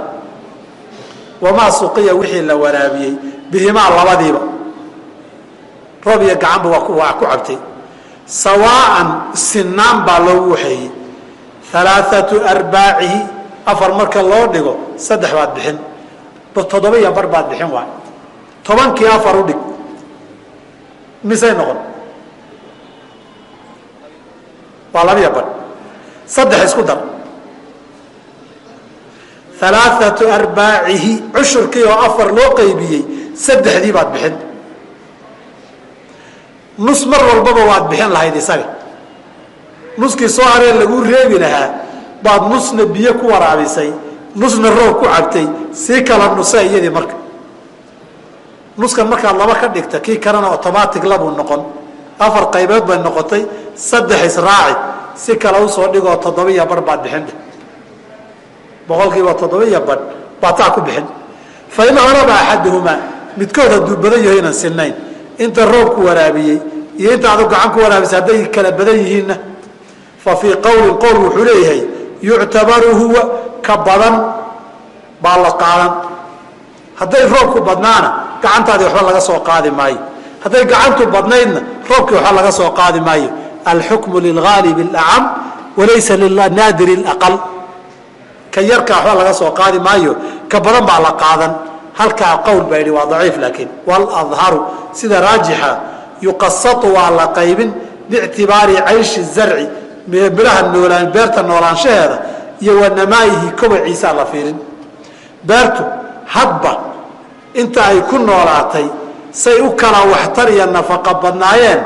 Speaker 2: Wamaa suqiya wixii la waraabiyey bihimaa labadiiba. Roob iyo gacanba waa ku cabtay. Sawaaan sinaan baa loogu waxeeyey alaaatu arbaacihi afar marka loo dhigo saddex baad bixin. Toddoba iyo bar baad bixin waay. Tobankii afar u dhig. Misay noqon? Waa labiya bar saddex isku dar. Alaaatu arbaacihi cushurkii oo afar loo qaybiyey saddexdii baad bixin. Nus mar walbaba waad bixin lahayd isaga nuskii soo haree laguu reebi lahaa baad nusna biyo ku waraabisay nusna roob ku cabtay sii kala nuse iyadii marka. Nuskan markaad laba ka dhigta kii kalena automatic labuu noqon. Afar qaybood bay noqotay saddex israaci si kale u soo dhigoo toddobiyo bar baad bixindhe boqolkiiba toddobiyo bar baad saa ku bixin. Fa in haraba axaduhumaa midkood hadduu badan yaho inaan sinayn inta roobku waraabiyey iyo inta adu gacan ku waraabisay hadday kala badan yihiinna fa fii qowlin qowl wuxuu leeyahay yuctabaru huwa ka badan baa la qaadan. Hadday roobku badnaana gacantaadii waxba laga soo qaadi maayo. Hadday gacantu badnaydna roobkii waxba laga soo qaadi maayo. Alxukmu lilgaalib اlacam walaysa linaadir اlaqal ka yarka waxba laga soo qaadi maayo ka badan baa la qaadan. Halkaa qowl baa yidhi waa daciif laakiin. Waladharu sida raajixa yuqasatu waa la qaybin biictibaari cayshi zarci midhaha noolaan beerta noolaanshaheeda iyo wa namaayihi kobaciisaa la fiirin. Beertu hadba inta ay ku noolaatay say u kala waxtar iyo nafaqa badnaayeen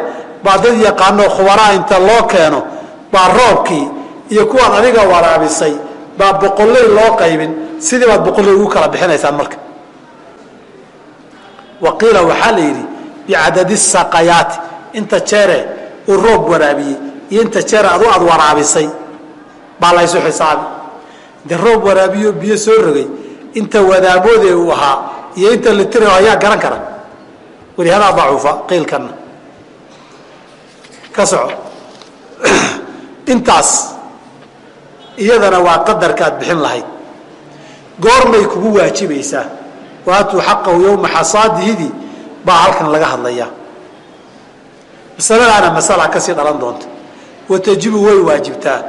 Speaker 2: baa dad yaqaanoo khubaraa inta loo keeno baa roobkii iyo kuwaad adiga waraabisay baa boqolley loo qaybin sidii baad boqolley ugu kala bixinaysaan marka. Wa qiila waxaa la yidhi bicadadi saqayaati inta jeere uu roob waraabiyey iyo inta jeere adu aad waraabisay baa laysu xisaabi de roob waraabiyo biyo soo rogay inta wadaamoodee uu ahaa iyo inta litira ayaa garan kara. Walihadaa dacuufa qiilkana ka soco. Intaas iyadana waa qadarka aad bixin lahayd. Goormay kugu waajibaysaa. Waatuu xaqahu yowma xasaadihidii baa halkan laga hadlayaa. Masaladaana masala ka sii dhalan doonta watajibu way waajibtaa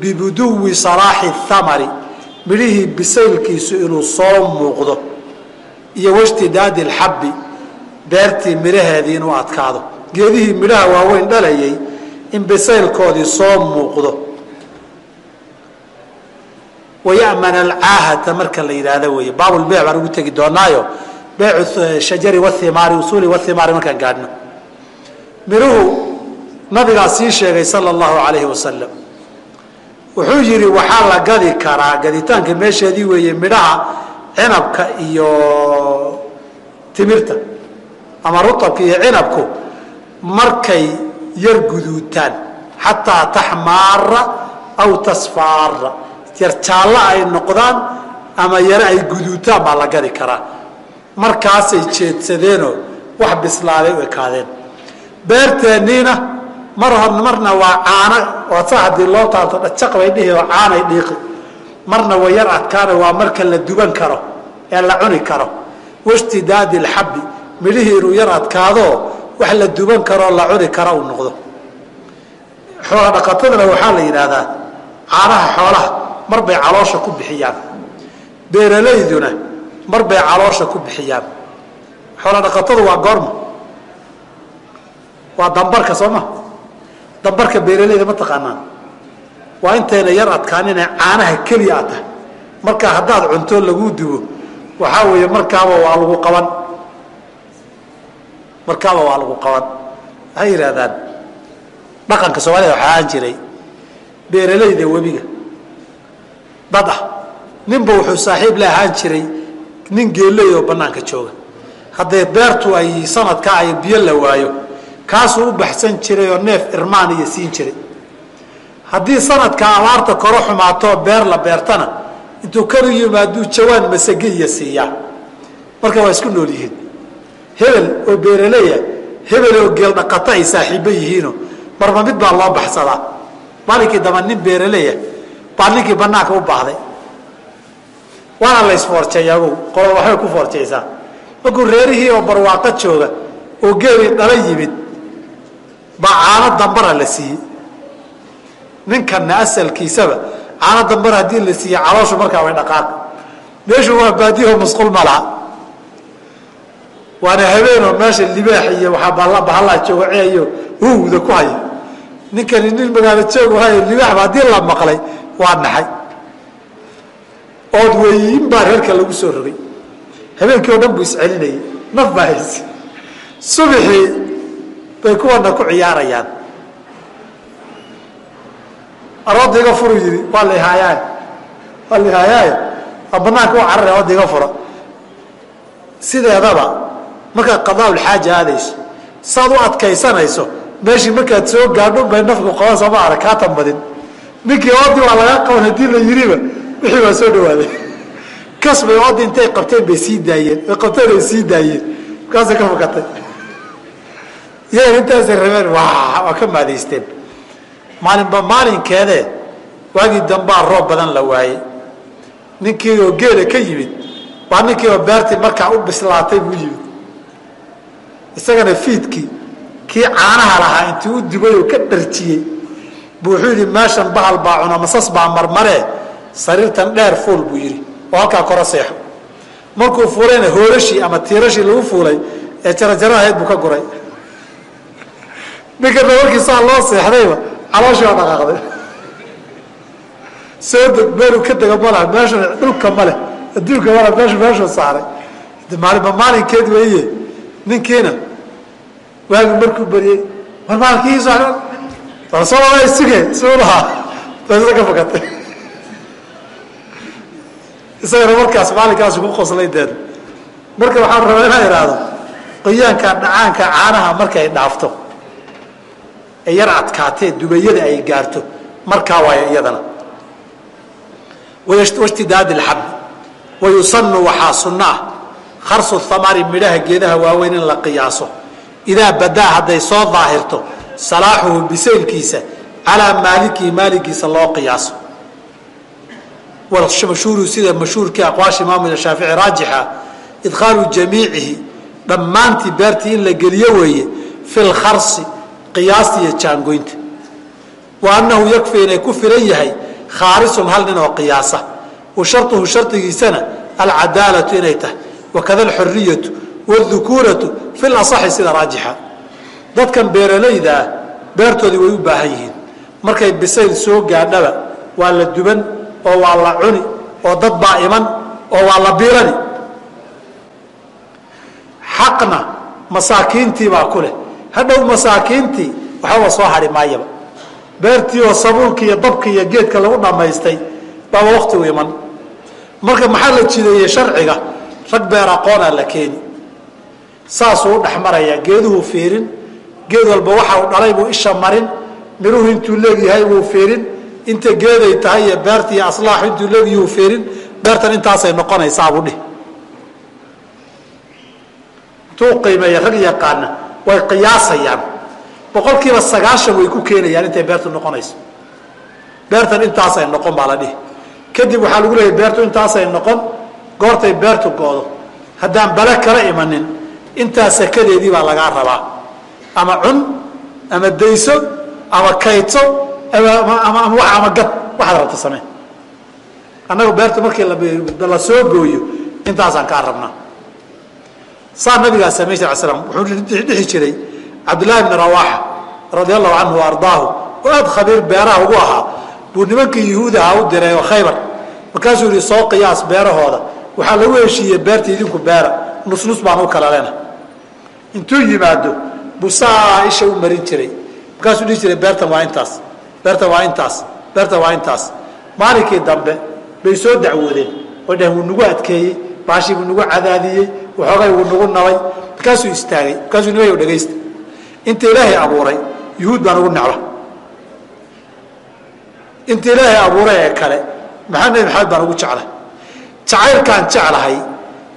Speaker 2: bibuduwi salaaxi thamari midhihii bisaylkiisu inuu soo muuqdo iyo washtidaadi alxabbi beertii midhaheedii inuu adkaado geedihii midhaha waaweyn dhalayay in bisaylkoodii soo muuqdo wayaman alcaahata marka la yidhaahdo weeye baabulbeyc baan ugu tegi doonaayo beycu shajari waimaari usuuli waimaari markaan gaadhno midhuhu nabigaa sii sheegay sala allahu calayhi wasalam wuxuu yidhi waxaa la gadi karaa gaditaanka meesheedii weeye midhaha cinabka iyo timirta ama rutabka iyo cinabku markay yar guduutaan xataa taxmaara aw tasfaara yar jaallo ay noqdaan ama yare ay guduutaan baa la gadi karaa. Markaasay jeedsadeenoo wax bislaaday u ekaadeen. Beerteenniina mar hor marna waa caano oo sa haddii loo taabto dhajaq bay dhihi oo caanay dhiiqi. Marna way yar adkaana waa marka la duban karo ee la cuni karo. Washtidaadi alxabbi midhihii yar adkaadoo wax la duban karoo la cuni karo uu noqdo. Xoola dhaqatadana waxaa la yidhaahdaa caanaha xoolaha mar bay caloosha ku bixiyaan. Beeralayduna mar bay caloosha ku bixiyaan. Xoola dhaqatadu waa goorma. Waa dambarka soo ma dambarka beeralayda ma taqaanaan. Waa intayna yar adkaanina caanaha keliya a tahay. Marka haddaad cunto laguu dubo waxaa weeye markaaba waa lagu qaban. Markaaba waa lagu qaban. Waxay yidhahdaan dhaqanka soomaalida waxaa jiray. Beeralayda webiga. Dad ah. Ninba wuxuu saaxiib la ahaan jiray. Nin geeley bannaanka jooga. Hadday beertu ay sanadkaa ay biyo la waayo kaasuu u baxsan jiray oo neef irmaan iyo siin jiray. Haddii sanadka abaarta koro xumaatoo beer la beertana intuu kanu yimaaduu jawaan masage siiyaa marka waa isku nool yihiin. Hebel oo beeraleya hebel oo geel ay saaxiibo yihiino. Marba mid baa loo baxsadaa maalinkii damba nin beeraleya baa ninkii banaanka u baahday. Waana la isfoorjeeya agu qolo waxbay ku foorjaysaa. Markuu reerihii oo barwaaqo jooga oo geelii dhala yimid baa caano dambara la siiyey. Ninkanna asalkiisaba caano dambara haddii la siiye calooshu markaa way dhaqaaq. Meeshu waa baadiyaho musqul ma laha. Waana habeenoo meesha libaax iyo waxaa bahallaa jooga ceeyo huwda ku haya ninkani nin magaalo joog hayo libaaxba haddii la maqlay waa naxay. Ood weeyin baa reerka lagu soo rogay. Habeenkii oo dhan buu iscelinayay naf baa hayse subaxii bay kuwana ku ciyaarayaan. Arooda iga furu yidhi waa lahaayaa waa lahaayaay waa banaanka u carara ooda iga fura sideedaba markaad qadaaulxaaja aadayso saad u adkaysanayso meeshii markaad soo gaadho bay nafku qaban sooma arag kaa tambadin ninkii oodii waa lagaa qaban haddii la yiriba wixii baa soo dhawaaday kas bay oodii intay qabteen bay sii daayeen bay qabteen ay sii daayeen. Markaasay ka fakatay iyagan intaasay rabeen waa ka maadaysteen maalinba maalinkeedee waagii dambaa roob badan la waayey. Ninkii oo geela ka yimid waa ninkii oo beertii markaa u bislaatay buu yimid. Isagana fiidkii kii caanaha lahaa intii u dubay oo ka dharjiyey buu wuxuu yidhi meeshan bahal baa cuna masas baa marmaree sariirtan dheer fuul buu yidhi. Oo halkaa kora seexo. Markuu fuulayna hoolashii ama tiirashii lagu fuulay ee jarajarahayd buu ka guray ninkana markii saa loo seexdayba calooshii waa dhaqaaqday. Soo deg meeluu ka dega ma laha meeshan dhulka ma leh adduunka ma leh meeshu meeshuu saaray. Maalinba maalinkeed weeye ninkiina waagi markuu beriyey war maalkiisu soo suge suu lahaa. Basa ka fakatay isagana markaas maalinkaasi ku qoslay deed. Marka waxaan rabaa inaa idhaahdo qoyaanka dhacaanka caanaha markay dhaafto ee yar adkaatee dubayada ay gaarto markaa waaya iyadana. Washtidaadi lxab wayusanu waxaa sunno ah. Kharsu thamari midhaha geedaha waaweyn in la qiyaaso. Idaa badaa hadday soo daahirto salaaxuhu bisaylkiisa calaa maalikihi maalikiisa loo qiyaaso. Mashhuuru sida mashhuurkii aqwaasha imaam shaafici raajixa idkhaalu jamiicihi dhammaantii beertii in la geliyo weeye fi lkharsi qiyaasta iyo jaangoynta. Wa annahu yakfi inay ku filan yahay khaalisun hal nin oo qiyaasa. Wa shartuhu shardigiisana alcadaalatu inay tahay. Wakada alxuriyatu wاdukuuratu fi lasaxi sida raajixa. Dadkan beeralayda ah beertoodii way u baahan yihiin. Markay bisayl soo gaadhaba waa la duban oo waa la cuni oo dad baa iman oo waa la biirani. Xaqna masaakiintii baa ku leh hadhow masaakiintii waxbaba soo hari maayaba. Beertii oo sabuulka iyo dabka iyo geedka lagu dhammaystay baaba waktigu iman. Marka maxaa la jideeyey sharciga? Rag beer aqoonaa la keeni saasuu u dhexmaraya geeduhuu fiirin geed walba waxa uu dhalay buu isha marin miruhu intuu leegyahay wuu fiirin inta geeday tahay iyo beerta iyo aslaaxu intuu leegyahuu fiirin beertan intaasay noqonaysaabuu dhih intuu qiimeeya rag yaqaana way qiyaasayaan. Boqolkiiba sagaashan way ku keenayaan intay beertu noqonayso. Beertan intaasay noqon baa la dhihi. Kadib waxaa lagu leeyahy beertu intaasay noqon goortay beertu go-do haddaan bale kala imanin intaa sakadeedii baa lagaa rabaa. Ama cun ama dayso ama kaydso ama gad. Waxaad rabta samee. Annagu beertu markii la soo gooyo intaasaan kaa rabnaa saa nabigaa samey sal slam wuxuu dhihi jiray cabdullaahi bni rawaaxa radia allahu canhu ardaahu oo aad khabiir beeraha ugu ahaa buu nimankii yuhuud ahaa u diray oo khaybar. Markaasuu yihi soo qiyaas beerahooda waxaa lagu heshiiyey beerta idinku beera nusnus baan u kala lena intuu yimaado buu saa isha u marin jiray. Markaasuu dhihi jiray beertan waa intaas beertan waa intaas beertan waa intaas. Maalinkii dambe bay soo dacwoodeen oo dhaheen wuu nagu adkeeyey baashii buu nagu cadaadiyey waxoogay wuu nagu nabay markaasuu istaagay markaasuu nimayow dhegaysta inta ilaahay abuuray yuhuud baan ugu necba. Inta ilaahay abuuray ee kale maxaa nebi maxamed baan ugu jeclay jacaylkaan jeclahay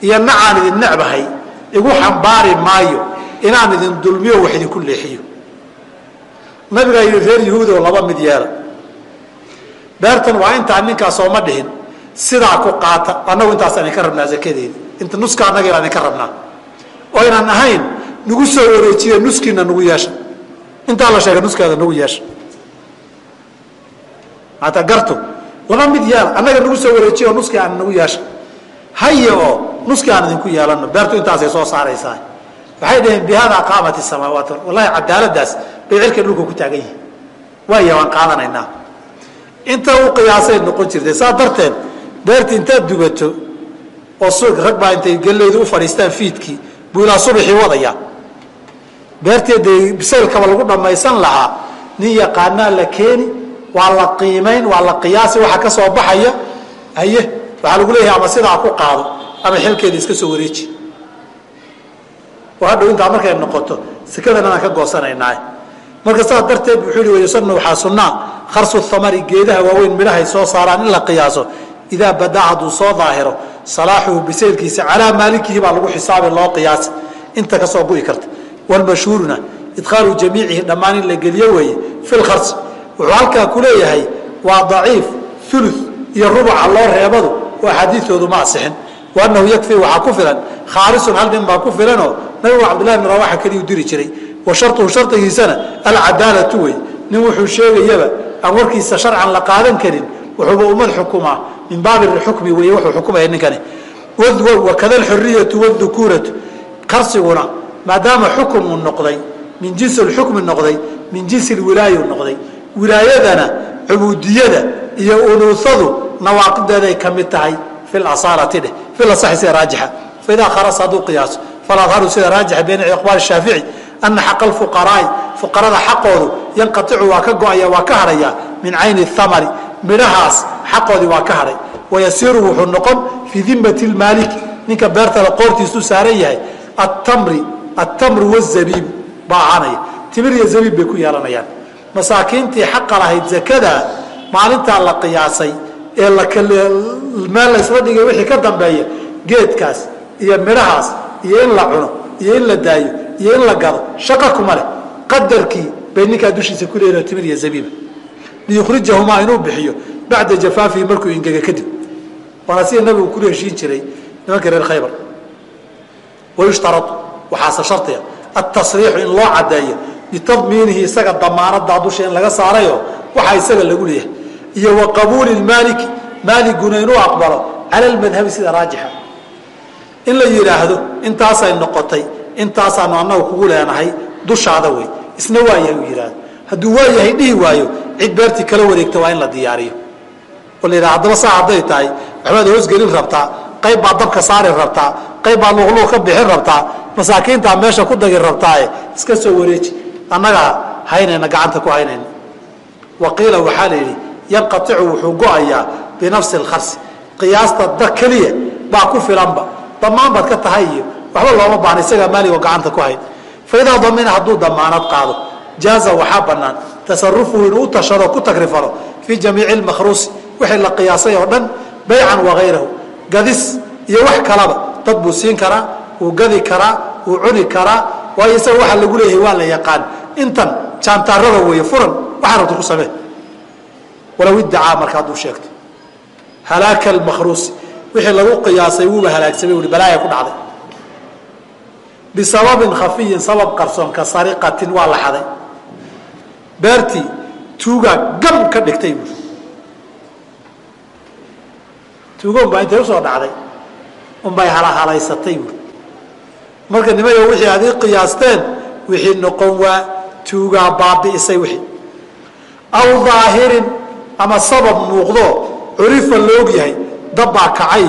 Speaker 2: iyo nacaan idin necbahay igu xambaari maayo inaan idin dulmiyo wax idinku leexiyo. Nabigaa yidhi reer yahuudow laba mid yeela. Beertan waa intaa ninkaasoo ma dhihin sidaa ku qaata annagu intaasaan idinka rabnaa zakadeedi inta nuska annaga inaan idinka rabnaa. Oo inaan ahayn nagu soo wareejiye nuskiina nagu yeesha. Intaa la sheega nuskeeda nagu yeesha. Maata gartu laba mid yeela annaga nagu soo wareejiye oo nuskii aan nagu yeesha. Haya oo nuskii aan idinku yeelano beertu intaasay soo saaraysaa. Waxay dhaheen bi hada qaamat samaawaat wallahi cadaaladaas bay cirka dhulka ku taagan yihiin waaya waan qaadanaynaa. Inta u qiyaasay noqon jirtay saa darteed beerta intaad dubato oo suuq rag baa intay galeydu u fadhiistaan fiidkii buu ilaa subaxii wadaya. Beertii dee bisaylkaba lagu dhammaysan lahaa nin yaqaanaa la keeni waa la qiimayn waa la qiyaasi waxa ka soo baxaya haye waxaa lagu leeyahay ama sidaa ku qaado ama xilkeeda iska soo wareeji. Oo hadhow intaa markay noqoto sikadan anaan ka goosanaynaa marka saas darteed wuxuu yihi wayusana waxaa sunnaa. Kharsu thamari geedaha waaweyn midhahay soo saaraan in la qiyaaso. Idaa badaa hadduu soo daahiro salaaxuhu bisaylkiisa calaa maalikihi baa lagu xisaabi loo qiyaasi inta ka soo gu'i karta. Walmashhuuruna idkhaalu jamiicihi dhammaan in la geliyo weeye fi wuxuu halkaa ku leeyahay waa daciif ulu iyo rubuca loo reebadu oo axaadiidoodu ma asixin. Waanahu yakfii waxaa ku filan. Khaalisun hal nin baa ku filanoo nabigu cabdillahi bn rawaxa keliyu diri jiray. Wa shartuhu shardigiisana alcadaalatu wey nin wuxuu sheegayaba aan warkiisa sharcan la qaadan karin wuxuuba ummad xukumaa min baabi xukmi wey wuxuu xukumaya ninkani. Wakada alxuriyatu wاdukuuratu karsiguna maadaama xukun uu noqday min jinsi lxukmi noqday min jinsi lwilaaya noqday. Wilaayadana cubuudiyada iyo unuusadu nawaaqideeday ka mid tahay fi lasaalati dheh fi lasaxi sida raajixa. Faidaa kharas hadduu qiyaaso faladharu sida raajixa bayna iqbaal shaafici ana xaqa alfuqaraai fuqarada xaqoodu yanqaicu waa ka go'aya waa ka hadhaya min cayni thamari midhahaas xaqoodii waa ka hadhay. Wayasiiru wuxuu noqon fii dimati lmaaliki ninka beertala qoortiisu saaran yahay atamri attamru wazabiibu baa ahaanaya timir iyo zabiib bay ku yeelanayaan. Masaakiintii xaqa lahayd zakada maalintaa la qiyaasay ee meel laysla dhigay wixii ka dambeeya geedkaas iyo midhahaas iyo in la cuno iyo in la daayo iyo in la gado shaqa kuma leh. Qadarkii bay ninkaa dushiisa ku leeyihiin timir iyo zabiiba liyukhrijahumaa inuu bixiyo bacda jafaafihi markuu ingega kadib. Waana sida nabigu kula heshiin jiray nimanka reer khaybar. Wayushtarau waxaase shardiga atasriixu in loo caddeeyo bitadmiinihi isaga damaanadaa dusha in laga saarayo waxaa isaga lagu leeyahay. Iyo wa qabuuli maaliki maaliguna inuu aqbalo cala lmadhabi sida raajixa. In la yidhaahdo intaasay noqotay intaasaanu annagu kugu leenahay dushaada wey isna waayahay uu yidhaahdo hadduu waayahay dhihi waayo cid beertii kala wareegta waa in la diyaariyo. Oo la yidhaha haddaba saa hadday tahay waxbaad hoosgelin rabtaa qayb baad dabka saari rabtaa qayb baad luqluq ka bixin rabtaa masaakiintaa meesha ku dagi rabtaaye iska soo wareeji. Annagaa haynayna gacanta ku haynayna waqiila waxaa la yidhi yanqaicu wuxuu go'ayaa binafsi lkharsi qiyaasta da keliya baa ku filanba. Damaan baad ka tahay iyo waxba looma baahna isagaa maalig oo gacanta ku hayn. Faidaa damina hadduu damaanad qaado jaaza waxaa banaan tasarufuhu inuu u tashado ku tagrifalo fii jamiici lmakhruusi wixii la qiyaasay oo dhan baycan wakayrahu gadis iyo wax kalaba dad buu siin karaa wuu gadi karaa wuu cuni karaa waayo isaga waxa lagu leeyahay waa la yaqaan. Intan jaantaarada weeye furan waxaa rabta ku samee. Walow iddacaa marka hadduu sheegto. Halaaka almakhruusi wixii lagu qiyaasay wuuba halaagsamay ui balaaya ku dhacday. Bisababin khafiyin sabab qarsoon ka sariqatin waa la xaday beertii tuugaa gam ka dhigtay buui tuuga unbaa intay u soo dhacday? Unbay halahalaysatay buui marka nimayo wixii aad ii qiyaasteen wixii noqon waa tuugaa baabi'isay wixii. Aw daahirin ama sabab muuqdo curifa la og yahay dabbaa kacay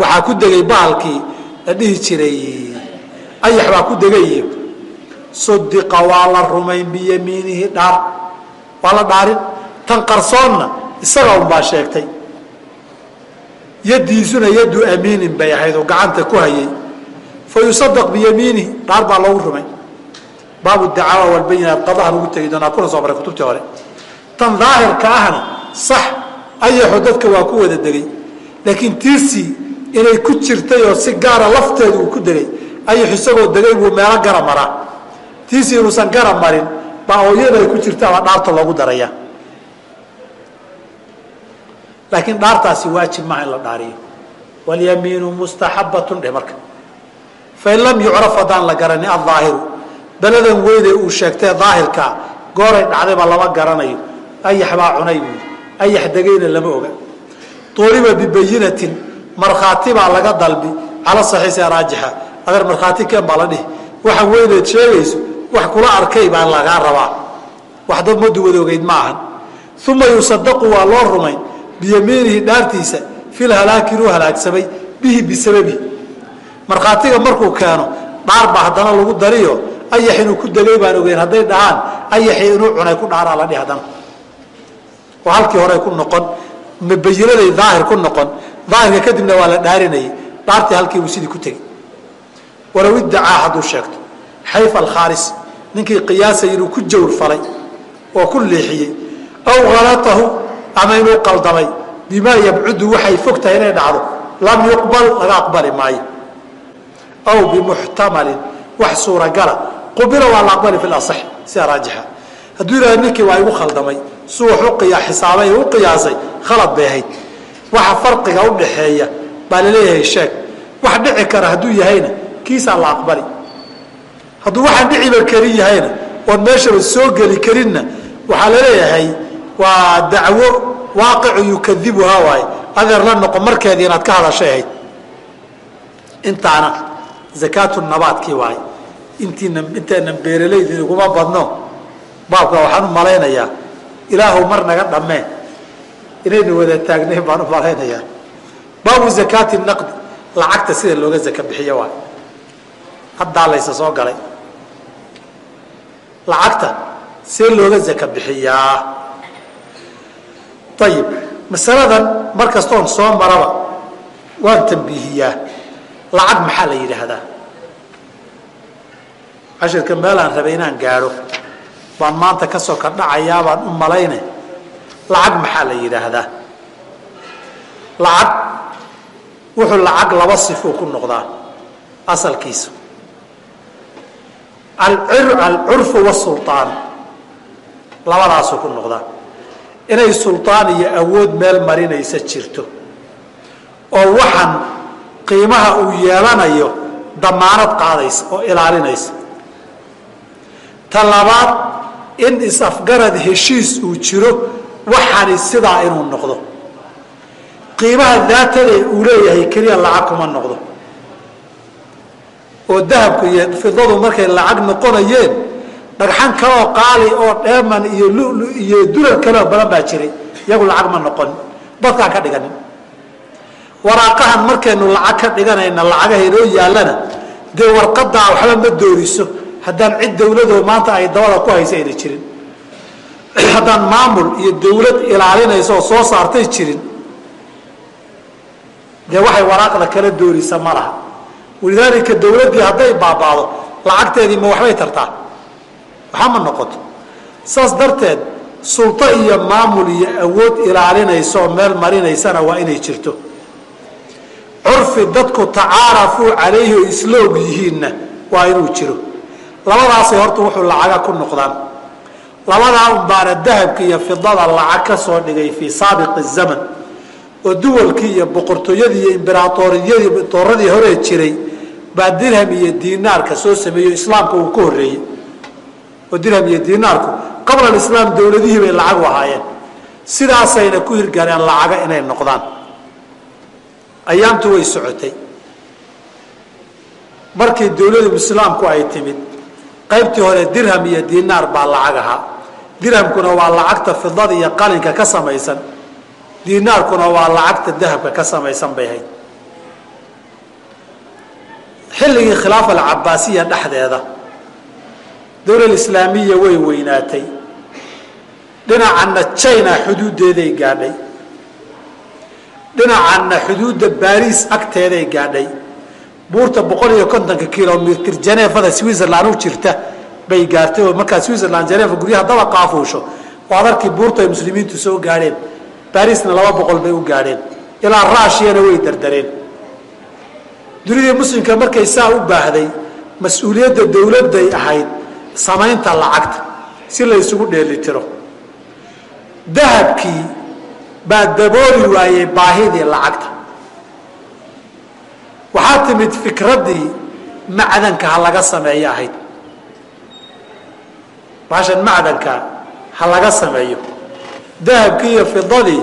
Speaker 2: waxaa ku degay bahalkii la dhihi jiray ayax baa ku degay sudiqa waa la rumayn biyamiinihi dhaar. Waa la dhaarin. Tan qarsoonna isaga unbaa sheegtay. Yadiisuna yadu amiinin bay ahayd oo gacanta ku hayay. Fa yusadaq biyamiinihi dhaar baa loogu rumay. Baabu dacaawa walbayinaat qadahan ugu tegi doonaa kuna soo maray kutubtii hore. Tan daahirka ahna sax ayaxo dadka waa ku wada degay. Laakiin tiisii inay ku jirtay oo si gaara lafteedu uu ku degay ayax isagoo degay buu meelo gara maraa tiisii inuusan gara marin baa ooyada ay ku jirtaaba dhaarta loogu daraya. Laakiin dhaartaasi waajib maaha in la dhaariyo. Walyamiinu mustaxabatun dheh marka. Fain lam yucraf haddaan la garani aaahiru beladan weyne uu sheegtee daahirkaa gooray dhacdayba lama garanayo. Ayax baa cunay buui ayax degayna lama oga. Uliba bibayinatin markhaati baa laga dalbi. Cala saxiisa raajixa. Adeer markhaati keen baa la dhihi. Waxaan weyneed sheegayso wax kula arkay baa lagaa rabaa. Wax dad madu wada ogeyd ma ahan uma yusadaqu waa loo rumayn biyamiinihi dhaartiisa fil halaaki inuu halaagsamay bihi bisababihi markhaatiga markuu keeno dhaar baa haddana lagu dariyo ayax inuu ku degay baan ogeyn hadday dhahaan ayaxii inuu cunay ku dhaaraa la dhihi haddana. Oo halkii hore ku noqon bayinaday daahir ku noqon. Daahirka kadibna waa la dhaarinayay dhaartii halkiibuu sidii ku tegey. Walow iddacaa hadduu sheegto xayfa alkhaaris ninkii qiyaasay inuu ku jawr falay oo ku leexiyey aw halatahu ama inuu qaldamay bimaa yabcudu waxay fog tahay inay dhacdo lam yuqbal laga aqbali maayo. Aw bimuxtamalin wax suuragala qubila waa la aqbali fi lasax sida raajixa hadduu yidhahdo ninkii waa igu khaldamay su wax u qiyaa xisaabay u qiyaasay khalad bay ahayd. Waxa farqiga u dhaxeeya baa la leeyahay sheeg wax dhici kara hadduu yahayna kiisaa la aqbali hadduu waxaan dhiciba karin yahayna oon meeshaba soo geli karinna waxaa la leeyahay waa dacwo waaqicu yukadibuhaa waaye. Adeer la noqo markeedii inaad ka hadashay ahayd. Intaana zakaatu nabaadkii waaye. Intiina intaynan beeralaydin iguma badno. Baabka waxaan u malaynayaa ilaahu mar naga dhammee. Inaynu wada taagnayn baan u malaynayaa. Baabu zakaati naqdi lacagta sida looga zaka bixiyo waay haddaa laysa soo galay lacagta see looga zaka bixiyaa ayib masaladan mar soo maraba waan tambiihiyaa lacag maxaa la yidhaahdaa? Cashirka meelaan rabay inaan gaadho baan maanta ka soo kordhacayaa baan u malayne. Lacag maxaa la yidhaahdaa? Lacag wuxuu lacag laba sifuu ku noqdaa asalkiisa alcurfu wasulطaan labadaasuu ku noqdaa inay sulطaan iyo awood meel marinaysa jirto. Oo waxan qiimaha uu yeelanayo damaanad qaadaysa oo ilaalinaysa. Ta labaad in is-afgarad heshiis uu jiro waxani sidaa inuu noqdo. Qiimaha daatada uu leeyahay keliya lacag kuma noqdo oo dahabku iyo fidadu markay lacag noqonayeen dhagxan kaleoo qaali oo dheeman iyo lulu iyo dulal kaleoo badan baa jiray iyagu lacag ma noqon. Dadkaan ka dhiganin waraaqahan markaynu lacag ka dhiganayna lacagaha inoo yaallana dee warqadaa waxba ma dooriso. Haddaan cid dawladoo maanta ay dabada ku haysa ayna jirin. Haddaan maamul iyo dawlad ilaalinaysa oo soo saartay jirin. Dee waxay waraaqda kala doorisa ma laha walidaalika dawladdii hadday baabaado lacagteedii ma waxbay tartaa. Waxba ma noqoto. Saas darteed sulto iyo maamul iyo awood ilaalinaysa oo meel marinaysana waa inay jirto. Curfi dadku tacaarafuu calayhi oo isla og yihiinna waa inuu jiro. Labadaasay horta wuxuu lacaga ku noqdaan. Labadaa unbaana dahabka iyo fidada lacag ka soo dhigay fii saabiqi zaman. Oo duwalkii iyo boqortooyadii iyo imberatoriyadii dooradii horee jiray baa dirham iyo diinaarka soo sameeyo islaamka uu ka horreeyey. Oo dirham iyo diinaarku qabla alislaam dowladihii bay lacag u ahaayeen. Sidaasayna ku hirgaleen lacaga inay noqdaan. Ayaamtu way socotay. Markii dowladu islaamku ay timid qaybtii hore dirham iyo diinaar baa lacag ahaa. Dirhamkuna waa lacagta fidada iyo qalinka ka samaysan. Diinaarkuna waa lacagta dahabka ka samaysan bay ahayd xilligii khilaafa alcabaasiya dhexdeeda dowlad islaamiya way weynaatay. Dhinacanna china xuduuddeeday gaadhay. Dhinacanna xuduudda baariis agteeday gaadhay. Buurta boqol iyo kontonka kilomitr janeefada switzerland u jirta bay gaartay oo markaa switzerland janeefa guryaha daba qaafuusho waad arkii buurta muslimiintu soo gaadheen. Barisna laba boqol bay u gaadheen. Ilaa rushiyana way dardareen dunidii muslimka markay saa u baahday mas'uuliyadda dowladday ahayd samaynta lacagta si la ysugu dheelitiro. Dahabkii baa dabooli waayey baahidii lacagta. Waxaa timid fikraddii macdanka ha laga sameeyo ahayd. Baashan macdanka ha laga sameeyo. Dahabkii iyo fidadii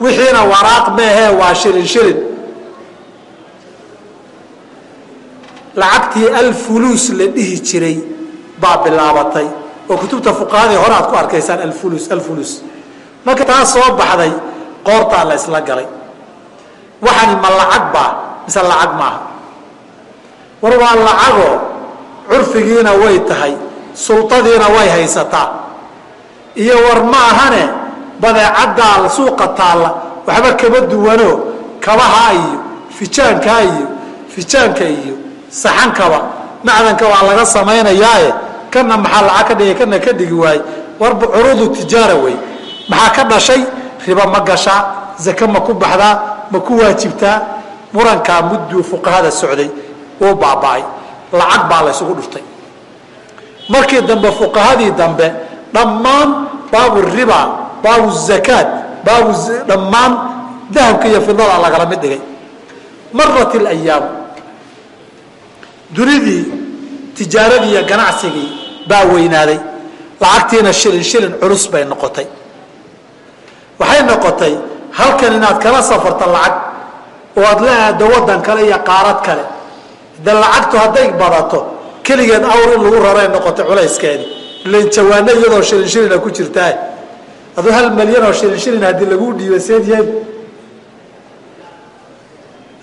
Speaker 2: wixiina waraaq meehee waa shilin shilin lacagtii alfuluus la dhihi jiray baa bilaabatay oo kutubta fuqahadii hore aad ku arkaysaan alfulus alfulus marka taa soo baxday qoortaa la isla galay. Waxani ma lacag baa mise lacag maaha? War waa lacagoo curfigiina way tahay sultadiina way haysataa. Iyo war ma ahane badeecaddaa suuqa taalla waxba kama duwano kabaha iyo fijaankaa iyo fijaanka iyo saxankaba macdanka waa laga samaynayaae kana maxaa lacag ka dhigay kana ka dhigi waaye warba curuudu tijaara wey maxaa ka dhashay? Riba ma gashaa zake ma ku baxdaa ma ku waajibtaa murankaa mudduu fuqahada socday wuu baaba'ay. Lacag baa la ysugu dhuftay markii dambe fuqahadii dambe dhammaan baabu riba baabu zakaat baabu dhammaan dahabka iyo fidada lagala mid dhigay. Marat اlayaam dunidii tijaaradii iyo ganacsigii baa weynaaday. Lacagtiina shilin shilin culus bay noqotay. Waxay noqotay halkan inaad kala safarto lacag oo aad la aado wadan kale iyo qaarad kale de lacagtu hadday badato keligeed awr in lagu raray noqotay culayskeedii ilan jawaano iyadoo shilin shilina ku jirtaa aduu hal malyan oo shilin shilin haddii laguu dhiiba seed yahay.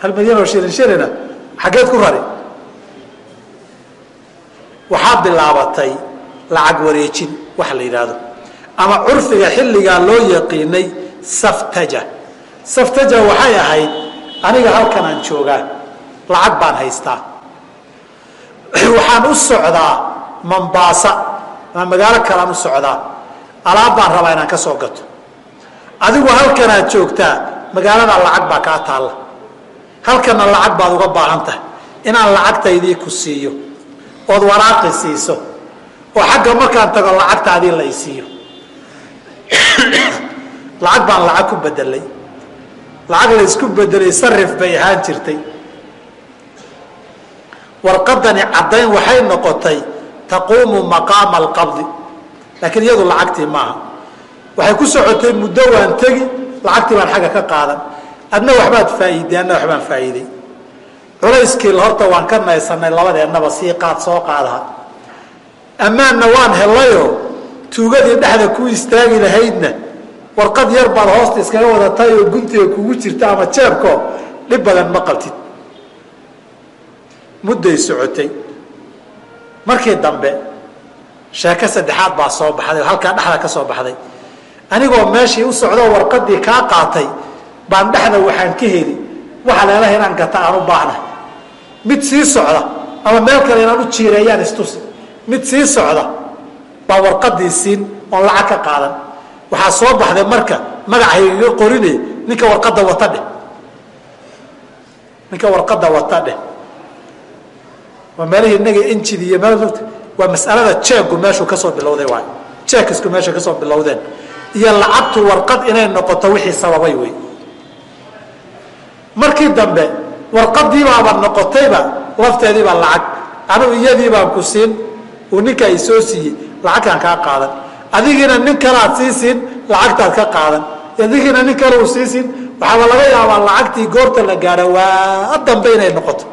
Speaker 2: Hal malyan oo shilin shilina xaggeed ku rari waxaa bilaabatay lacag wareejin waxa la yidhaahdo. Ama curfiga xilligaa loo yaqiinay saftaja. Saftaja waxay ahayd aniga halkan aan joogaa lacag baan haystaa. Waxaan u socdaa mambaasa ama magaalo kalean u socdaa. Alaab baan rabaa inaan ka soo gato. Adigu halkanaad joogtaa magaalada lacag baa kaa taalla. Halkana lacag baad uga baahan tahay. Inaan lacagtaydii ku siiyo ood waraaqi siiso oo xagga markaan tago lacagtaadii la isiiyo. Lacag baan lacag ku bedelay. Lacag la isku bedelay sarif bay ahaan jirtay. Warqadani caddayn waxay noqotay taquumu maqaama alqabdi. Laakiin iyadu lacagtii maaha. Waxay ku socotay muddo waan tegi lacagtii baan xagga ka qaadan. Adna waxbaad faa'iiday adna waxbaan faa'iiday culayskii horta waan ka naysanay labadeennaba sii qaad soo qaadaha ammaanna waan helayoo tuugadii dhexda ku istaagi lahaydna warqad yar baad hoosta iskaga wadatay oo guntiga kugu jirta ama jeebko dhib badan ma qabtid mudday socotay. Markii dambe sheeko saddexaad baa soo baxday oo halkaa dhexda ka soo baxday. Anigoo meeshii u socdoo warqadii kaa qaatay baan dhexda waxaan ka heli waxa leelaha inaan gata aan u baahnahay mid sii socda ama meel kale inaan u jiireeyaan istusi mid sii socda baa warqadii siin oon lacag ka qaadan. Waxaa soo baxday marka magacaygaga qorine ninka warqadda wata dheh. Ninka warqadda wata dheh. Waa meelihii inaga enjid iyo meel waa masalada jeeggu meeshuu ka soo bilowday waay. Jeekisku meesha ka soo bilowdeen. Iyo lacagtu warqad inay noqoto wixii sababay wey markii dambe warqadiibaaba noqotayba lafteediibaa lacag. Anugu iyadii baan ku siin uu ninka ay soo siiyey lacagtaan kaa qaadan. Adigiina nin kalead sii siin lacagtaad ka qaadan. Adigiina nin kale uu sii siin waxaaba laga yaabaa lacagtii goorta la gaadho waa dambe inay noqoto.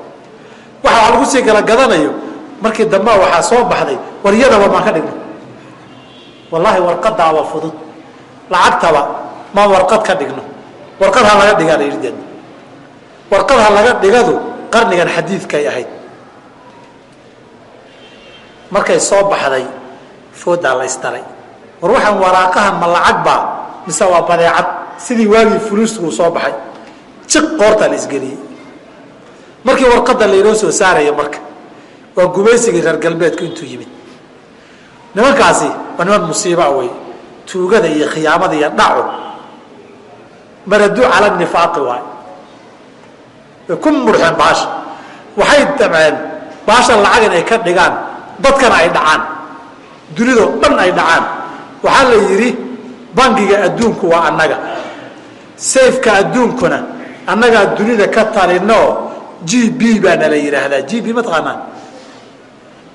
Speaker 2: Waxa wax lagu sii kala gadanayo. Markii dambe waxaa soo baxday waryadaba maan ka dhigno wallaahi warqadaaba fudud. Lacagtaba maan warqad ka dhigno. Warqad ha laga dhigaa la yidhi deedna warqad ha laga dhigadu qarnigan xadiidkay ahayd. Markay soo baxday foodaa la ysdaray war waxaan waraaqahan ma lacag baa mise waa badeecad? Sidii waagii fuluuskuu soo baxay. Jiq qoortaa la isgeliyey. Markii warqadda laynoo soo saaraya marka waa gumaysigii reer galbeedku intuu yimid. Nimankaasi waa niman musiibaa wey tuugada iyo khiyaamada iyo dhacu. Maraduu cala nifaaqi waay way ku murxeen baasha waxay damceen baasha lacag inay ka dhigaan dadkana ay dhacaan. Dunidoo dhan ay dhacaan. Waxaa la yidhi bangiga adduunku waa annaga. Sayfka adduunkuna annagaa dunida ka talinoo g b baana la yidhaahdaa. G b mataqaanaa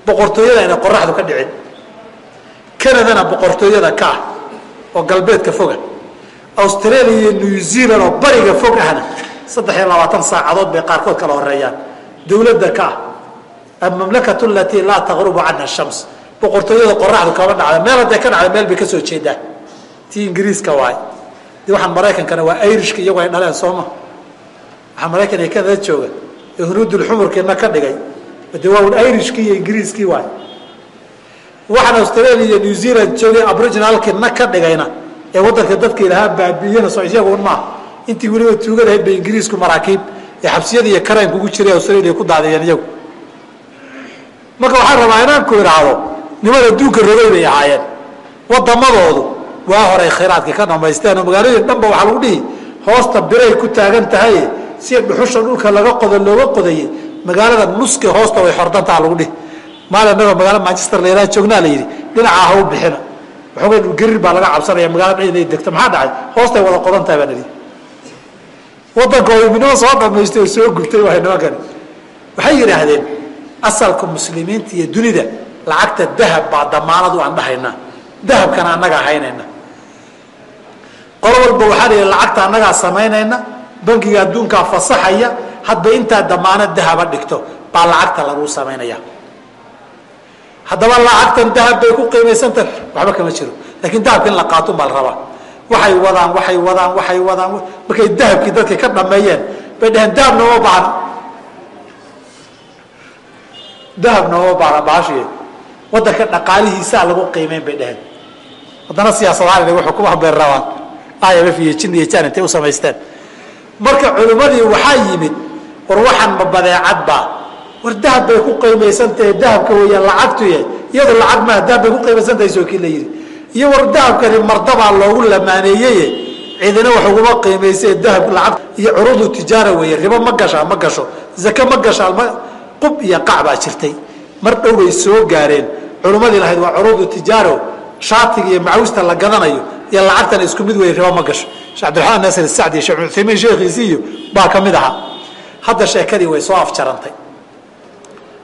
Speaker 2: boqortooyada inay qoraxdu ka dhicin. Canadana boqortooyada ka ah oo galbeedka foga. Australia iyo new zealand oo bariga fog ahna saddex iyo labaatan saacadood bay qaarkood kala horeeyaan dawladda ka ah amamlakatu alatii laa taqrubu canha shams. Boqortooyada qoraxdu kama dhacda meel hadday ka dhacda meel bay ka soo jeedaa tii ingiriiska waay. De waxaan maraykankana waa irishka iyagu ay dhaleen sooma waxaa maraykan iyo canada jooga. Ee hunuudulxumurkiina ka dhigay. De waa un irishkii iyo ingiriiskii waay. Waxaan australia iyo new zealand joogay aboriginalkina ka dhigayna. Ee wadanka dadkii lahaa baabiiyena so iyagun maaha intii weliba tuugada ahayd bay ingiriisku maraakiib ee xabsiyada iyo karaynka ugu jiray australia ku daadiyeen iyagu. Marka waxaan rabaa inaan ku idhaahdo niman adduunka rogay bay ahaayeen. Wadamadoodu waa horay khayraadkii ka dhamaysteen oo magaalooyin dhanba waxaa lagu dhihi hoosta biray ku taagan tahay si dhuxusha dhulka laga qodo looga qodayey magaalada nuski hoosta way xordantaa lagu dhihi. Maalin anagoo magaala manchester laylaa joognaa la yidhi dhinacaa ha u bixina. Waxoogay dhulgerir baa laga cabsanaya magaalada inay degto maxaa dhacay? Hoostay wada qodan tahay baa yidhi wadankooda midnimo soo dhamaystay oo soo gubtay waay nimankani waxay yidhaahdeen asalka muslimiinta iyo dunida lacagta dahab baa damaanadu aan dhahaynaa dahabkana annagaa haynayna. Qolo walba waxaa la yidhi lacagta annagaa samaynayna bangiga adduunkaa fasaxaya hadba intaa damaano dahaba dhigto baa lacagta laguu samaynaya. Haddaba lacagtan dahab bay ku qiimaysantahay waxba kama jiro. Laakiin dahabka in la qaatun baa la rabaa waxay wadaan waxay wadaan waxay wadaan. Markay dahabkii dadkii ka dhameeyeen bay dhaheen dahab nooma baahna dahab nooma baahna baashii wadanka dhaqaalihiisaa lagu qiimeyn bay dhaheen haddana siyaasadahaan inagu xukuma bay rabaan. Imf iyo jin iyo jan intay u samaysteen. Marka culimmadii waxaa yimid war waxaan ma badeecad baa war dahab bay ku qiimaysantahay dahabka weeyaan lacagtuye iyadu lacag maa dahab bay ku qiimaysantahay soo kii la yidhi iyo war dahabkani mardabaa loogu lamaaneeyeye cidina wax uguma qiimayse dahab lacag iyo curudu tijaara weeye ribo ma gashaa ma gasho zake ma gashaa qub iyo qac baa jirtay. Mar dhow bay soo gaareen. Culimmadii lahayd waa curudu tijaaro shaatiga iyo macawista la gadanayo iyo lacagtana isku mid wey ribo ma gasho. Shee cabdiraxmaan naasir sacdi iyo sheekh uthaymiin sheekhiisiiyo baa ka mid ahaa. Hadda sheekadii way soo afjarantay.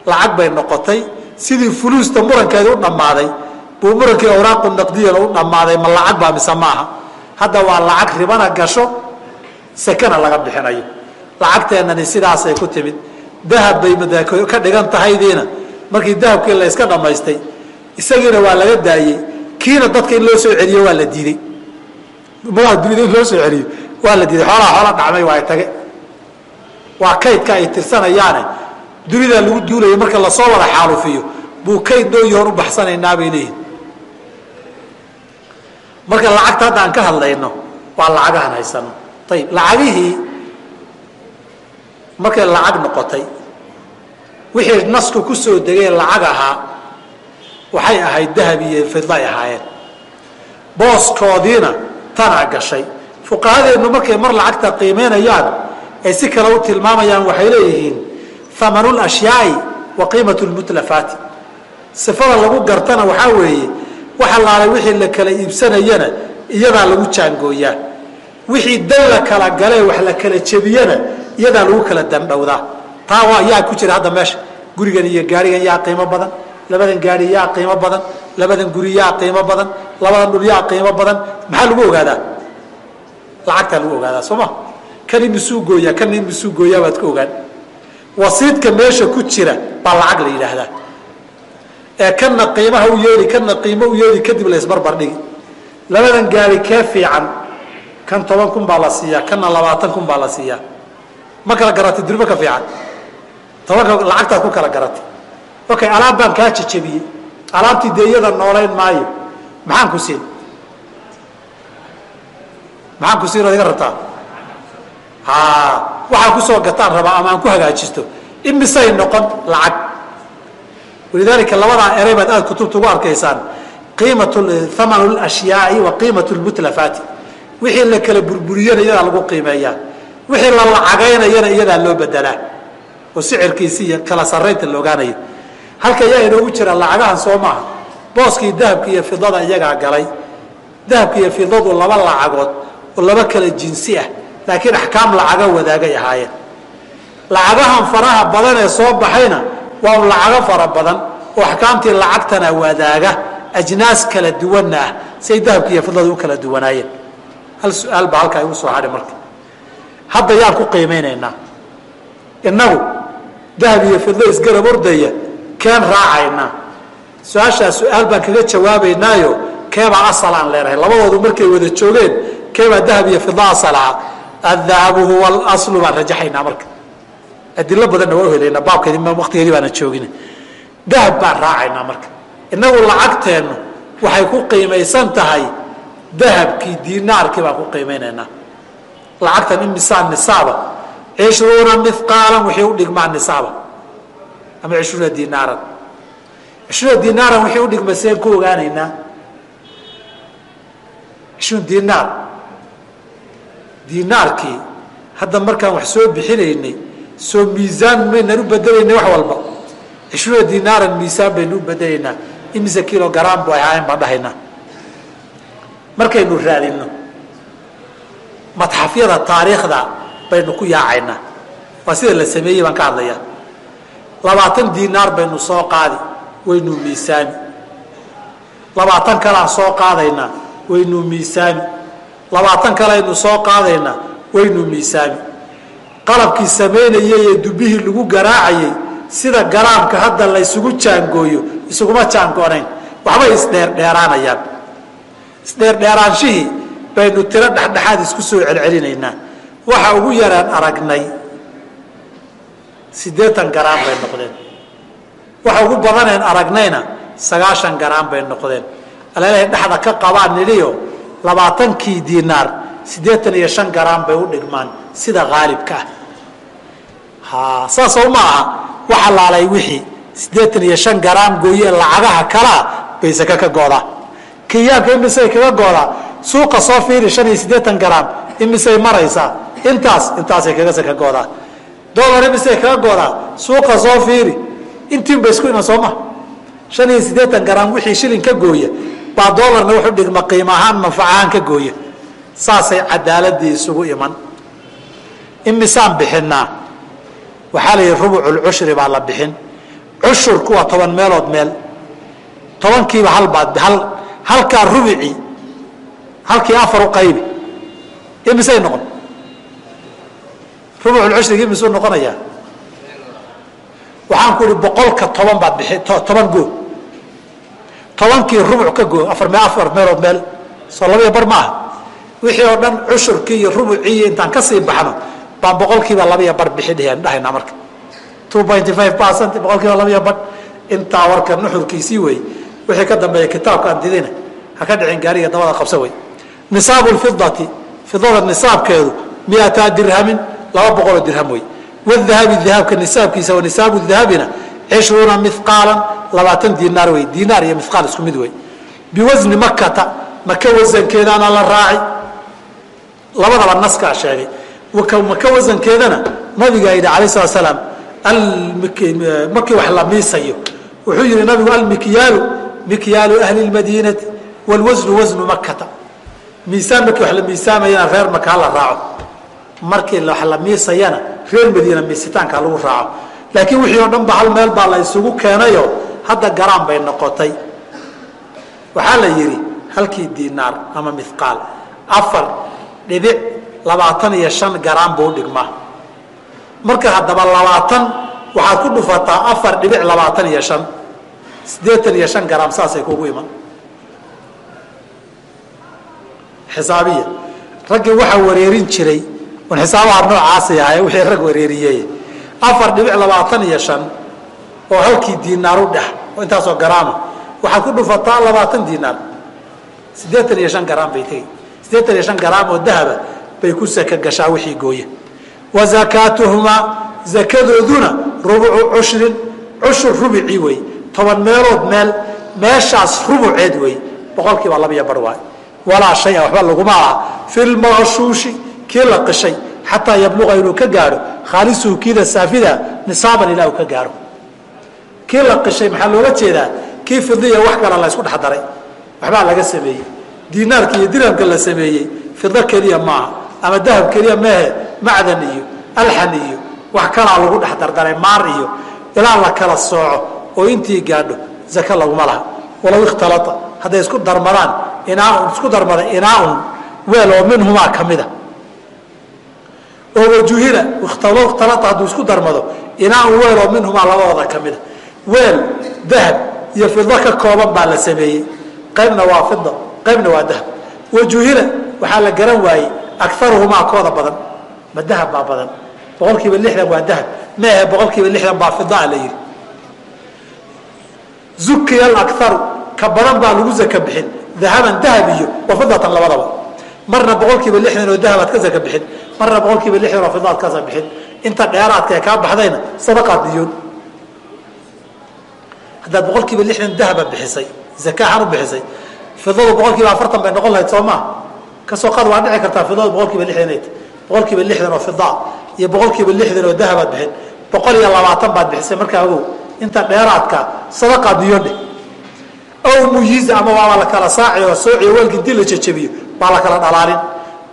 Speaker 2: Lacag bay noqotay sidii fuluusta murankeedi u dhammaaday buu murankii awraaqu naqdiyana u dhammaaday ma lacag baa mise maaha? Hadda waa lacag ribana gasho sekana laga bixinayo. Lacagteennani sidaasay ku timid. Dahab bay ka dhigan tahaydiina markii dahabkii la yska dhammaystay isagiina waa laga daayey. Kiina dadka in loo soo celiyo waa la diiday madaxa dunida in loo soo celiyo waa la diiday xoolaha xoola dhacmay waa tage waa kaydka ay tirsanayaane. Dunidaa lagu duulaya marka la soo wada xaalufiyo buu kayd noo yoon u baxsanaynaa bay leeyihiin marka lacagta hadda aan ka hadlayno waa lacagahan haysano. Ayib lacagihii markay lacag noqotay wixii nasku ku soo degay lacag ahaa waxay ahayd dahab iyo fidla ay ahaayeen. Booskoodiina tanaa gashay. Fuqahadeennu markay mar lacagta qiimeynayaan ay si kale u tilmaamayaan waxay leeyihiin amanu lashyaai wa qiimatu lmutlafaati sifada lagu gartana waxaa weeye wax allaalay wixii la kala iibsanayana iyadaa lagu jaangooyaa. Wixii dan la kala galee wax la kala jebiyana iyadaa lagu kala dandhowdaa taa yaa ku jira hadda meesha. Gurigan iyo gaarigan yaa qiimo badan. Labadan gaari yaa qiimo badan. Labadan guri yaa qiimo badan. Labadan dhul yaa qiimo badan. Maxaa lagu ogaadaa? Lacagtaa lagu ogaadaa soo ma? Kan imisuu gooyaa kan imisuu gooyaa baad ka ogaan. Wasiidka meesha ku jira baa lacag la yidhaahdaa ee kanna qiimaha u yeeli kanna qiimo u yeeli kadib la isbarbar dhigi. Labadan gaari kee fiican? Kan toban kun baa la siiyaa kanna labaatan kun baa la siiyaa. Ma kala garatay durbo ka fiican. Tobanka lacagtaad ku kala garatay okay alaab baan kaa jejebiyey alaabtii dee iyada noolayn maayo. Maxaan ku siin? Maxaan ku siin ood iga rabtaa? Ha waxaan ku soo gataan rabaa ama aan ku hagaajisto. Imisay noqon lacag walidaalika labadaa eray baad aad kutubta ugu arkaysaan qiimat thamanu lashyaai wa qiimat lmutlafaati wixii la kala burburiyana iyadaa lagu qiimeeyaa wixii la lacagaynayana iyadaa loo bedelaa oo sicirkiisi iyo kala saraynta la ogaanayo halka ayaa inoogu jira lacagahan soo maaha booskii dahabka iyo fidada iyagaa galay dahabka iyo fidadu laba lacagood oo laba kala jinsi ah laakiin axkaam lacaga wadaagay ahaayeen lacagahan faraha badan ee soo baxayna waa lacago fara badan oo axkaamtii lacagtana wadaaga ajnaas kala duwanna ah say dahabka iyo fidlada u kala duwanaayeen. Hal su'aal baa halkaa igu soo hadhay marka. Hadda yaan ku qiimeynaynaa innagu dahab iyo fidlo isgarab ordaya keen raacaynaa su'aashaa su'aal baan kaga jawaabaynaayo keebaa asal aan leenahay labadoodu markay wada joogeen keebaa dahab iyo fidlo asal ah? Adahabu huwa alaslu baan rajaxaynaa marka adilo badanna waa uhelaynaa baabkeedi waqtigeedii baana joogin. Dahab baan raacaynaa marka. Innagu lacagteennu waxay ku qiimaysan tahay dahabkii dinaarkii baan ku qiimaynaynaa. Lacagtan imisaa nisaaba cishruuna mihqaalan wixii u dhigmaa nisaaba. Ama cishruuna dinaaran. Cishruuna dinaaran wixii u dhigma seen ku ogaanaynaa cishruun dinaar. Dinaarkii hadda markaan wax soo bixinaynay soo miisaan maynaan u bedelaynay wax walba. Cishruuna dinaaran miisaan baynu u bedelaynaa. Imise kilogram bu ahaayeen baan dhahaynaa. Markaynu raadinno madxafyada taariikhda baynu ku yaacaynaa. Waa sida la sameeyey baan ka hadlayaa. Labaatan dinaar baynu soo qaadi waynu miisaami labaatan kaleaan soo qaadaynaa waynu miisaami labaatan kale aynu soo qaadaynaa waynu miisaami qalabkii samaynayay ee dubihii lagu garaacayay sida garaamka hadda la ysugu jaangooyo isuguma jaangoonayn. Waxbay isdheerdheeraanayaan isdheerdheeraanshihii baynu tiro dhexdhexaad isku soo celcelinaynaa. Waxa ugu yaraan aragnay siddeetan garaam bay noqdeen. Waxa ugu badaneen aragnayna sagaashan garaam bay noqdeen. Alalahay dhexda ka qabaan nidhiyo labaatankii dinaar siddeetan iyo shan garaam bay u dhigmaan sida haalibka ah. Ha saasoo ma aha waxa laalay wixii siddeetan iyo shan garaam gooye lacagaha kalaa bay saka ka goodaa kenyaanka imisay kaga goodaa suuqa soo fiiri shan iyo siddeetan garaam imisay maraysaa intaas intaasay kaga saka goodaa dolar imisay kaga goodaa suuqa soo fiiri intiin ba isku iman soo ma. Shan iyo siddeetan garaam wixii shilin ka gooya baa dolarna wuxu dhigma qiimo ahaan manfac ahaan ka gooya saasay cadaaladii isugu iman. Imisaan bixinaa waxaa la yidhi rubuculcushri baa la bixin. Cushurku waa toban meelood meel. Tobankiiba halbaad hal halkaa rubici halkii afar u imisay noqon? Rubuculcushrigi imisuu noqonayaa? Waxaan ku ihi boqolka toban baad bixi toban goo tobankii rubuc ka goo afar me afar meelood meel. Soo labaiyo bar ma aha wixii oo dhan cushurkii iyo rubucii iyo intaan ka sii baxno baan boqolkiiba labaiyo bar bixi dheheen dhahaynaa marka. two pointy five percent boqolkiiba labaiyo bar intaa warka nuxurkiisii wey wixii ka dambeeya kitaabka aan didina ha ka dhicin gaariga dabada qabsa wey nisaabu lfidati fidada nisaabkeedu miataa dirhamin laba boqoloo dirham wey wadahabi dahaabka nisaabkiisa wa nisaabu dahabina cishruuna miqaalan labaatan dinaar wey dinaar iyo miqaal isku mid wey biwasni makata maka wasankeedaana la raaci labadaba naskaa sheegay. Maka wasankeedana nabigaa yidhi alayh slat slaam markii wax la miisayo. Wuxuu yihi nabigu almikyaalu mikyaalu ahli lmadiinati wlwasnu wasnu makata miisaan markii wax la miisaamayana reer maka hala raaco. Markii wax la miisayana reer madiina miisitaanka lagu raaco. Laakiin wixii oo dhan ba hal meel baa la isugu keenayo hadda garaan bay noqotay. Waxaa la yidhi halkii dinaar ama miqaal afar dhibic labaatan iyo shan garaan buu dhigmaa marka haddaba labaatan waxaad ku dhufataa afar dhibic labaatan iyo shan. Siddeetan iyo shan garaam saasay kugu iman. Xisaabiya. Raggii waxaa wareerin jiray un xisaabaha noocaasay ahay wixii rag wareeriyey. Afar dhibic labaatan iyo shan oo halkii diinaar u dhex oo intaasoo garaama waxaad ku dhufataa labaatan diinaar. Siddeetan iyo shan garaam bay tegi siddeetan iyo shan garaam oo dahaba bay ku saka gashaa wixii gooya wa zakaatuhumaa zakadooduna rubucu cushrin cushur rubicii wey toban meelood meel meeshaas rubuceed wey boqolkiiba labiyo bar waay. Walaa shaya waxba laguma aha. Fi lmaqshuushi kii la qishay xataa yabluqa inuu ka gaadho khaalisuhu kiida saafida nisaaban ilaa uu ka gaadho kii la qishay maxaa looga jeedaa? Kii fidiya wax kala la ysku dhex daray. Waxbaa laga sameeyey diinaarka iyo dirhamka la sameeyey fido keliya maaha ama dahab keliya mehe macdan iyo alxan iyo wax kalaa lagu dhex dardaray maar iyo ilaa la kala sooco oo intii gaadho zake laguma laha. Walow ikhtalaa hadday isku darmadaan inaaun isku darmada inaaun weel oo minhumaa ka mida. Oo wajuhila ikhtalaa hadduu isku darmado inaaun weel oo minhumaa labadooda ka mida. Weel dahab iyo fido ka kooban baa la sameeyey. Qaybna waa fida qaybna waa dahab. Wajuhila waxaa la garan waayey akaruhumaa kooda badan ma dahab baa badan. Boqol kiiba lixdan waa dahab maahe boqol kiiba lixdan baa fidaa la yidhi. Zukiya alakaru ka badan baa lagu zaka bixin dahaban dahab iyo wa fidatan labadaba. Marna boqol kiiba lixdan oo dahabaad ka zaka bixin marna boqol kiiba lixdan oo fidaad kasa bixin. Inta dheeraadka ee kaa baxdayna sadaqaad niyoon haddaad boqol kiiba lixdan dahaba bixisay zakaaxan u bixisay fidadu boqol kiiba afartan bay noqon lahayd soo maa ka soo qaad waa dhici kartaa fidadu boqol kiiba lixdan boqol kiiba lixdan oo fidaa iyo boqol kiiba lixdan oo dahabaad bixin. Boqol iyo labaatan baad bixisay. Markaa ogow inta dheeraadka sadaqaad niyoondhe ow muyiza ama waaba la kala saaci oo soociyo weelka intii la jejebiyo baa la kala dhalaalin.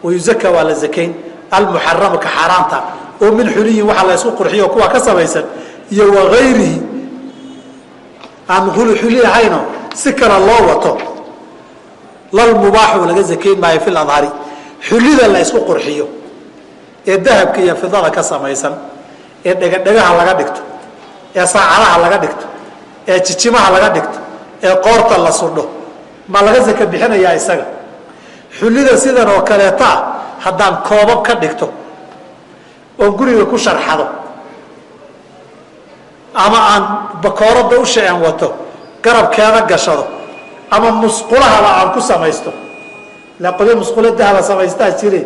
Speaker 2: Wayuzaka waa la zakayn. Almuxaramu ka xaaraanta oo min xuliyin waxaa la ysku qurxiyo kuwa ka samaysan. Iyo wagayrihi aan xuli ahayno si kale loo wato lalmubaaxu laga zakayn maayo fi ladhari xulida la ysku qurxiyo ee dahabka iyo fidada ka samaysan ee dhegadhegaha laga dhigto ee saacadaha laga dhigto ee jijimaha laga dhigto ee qoorta la sudho ma laga zaka bixinayaa isaga? Xulida sidan oo kaleeta ah haddaan koobab ka dhigto oo guriga ku sharxado ama aan bakooradda u sheen wato garabkeeda gashado ama musqulahaba aan ku samaysto. Ila qolyo musqulo dahaba samaystaa jire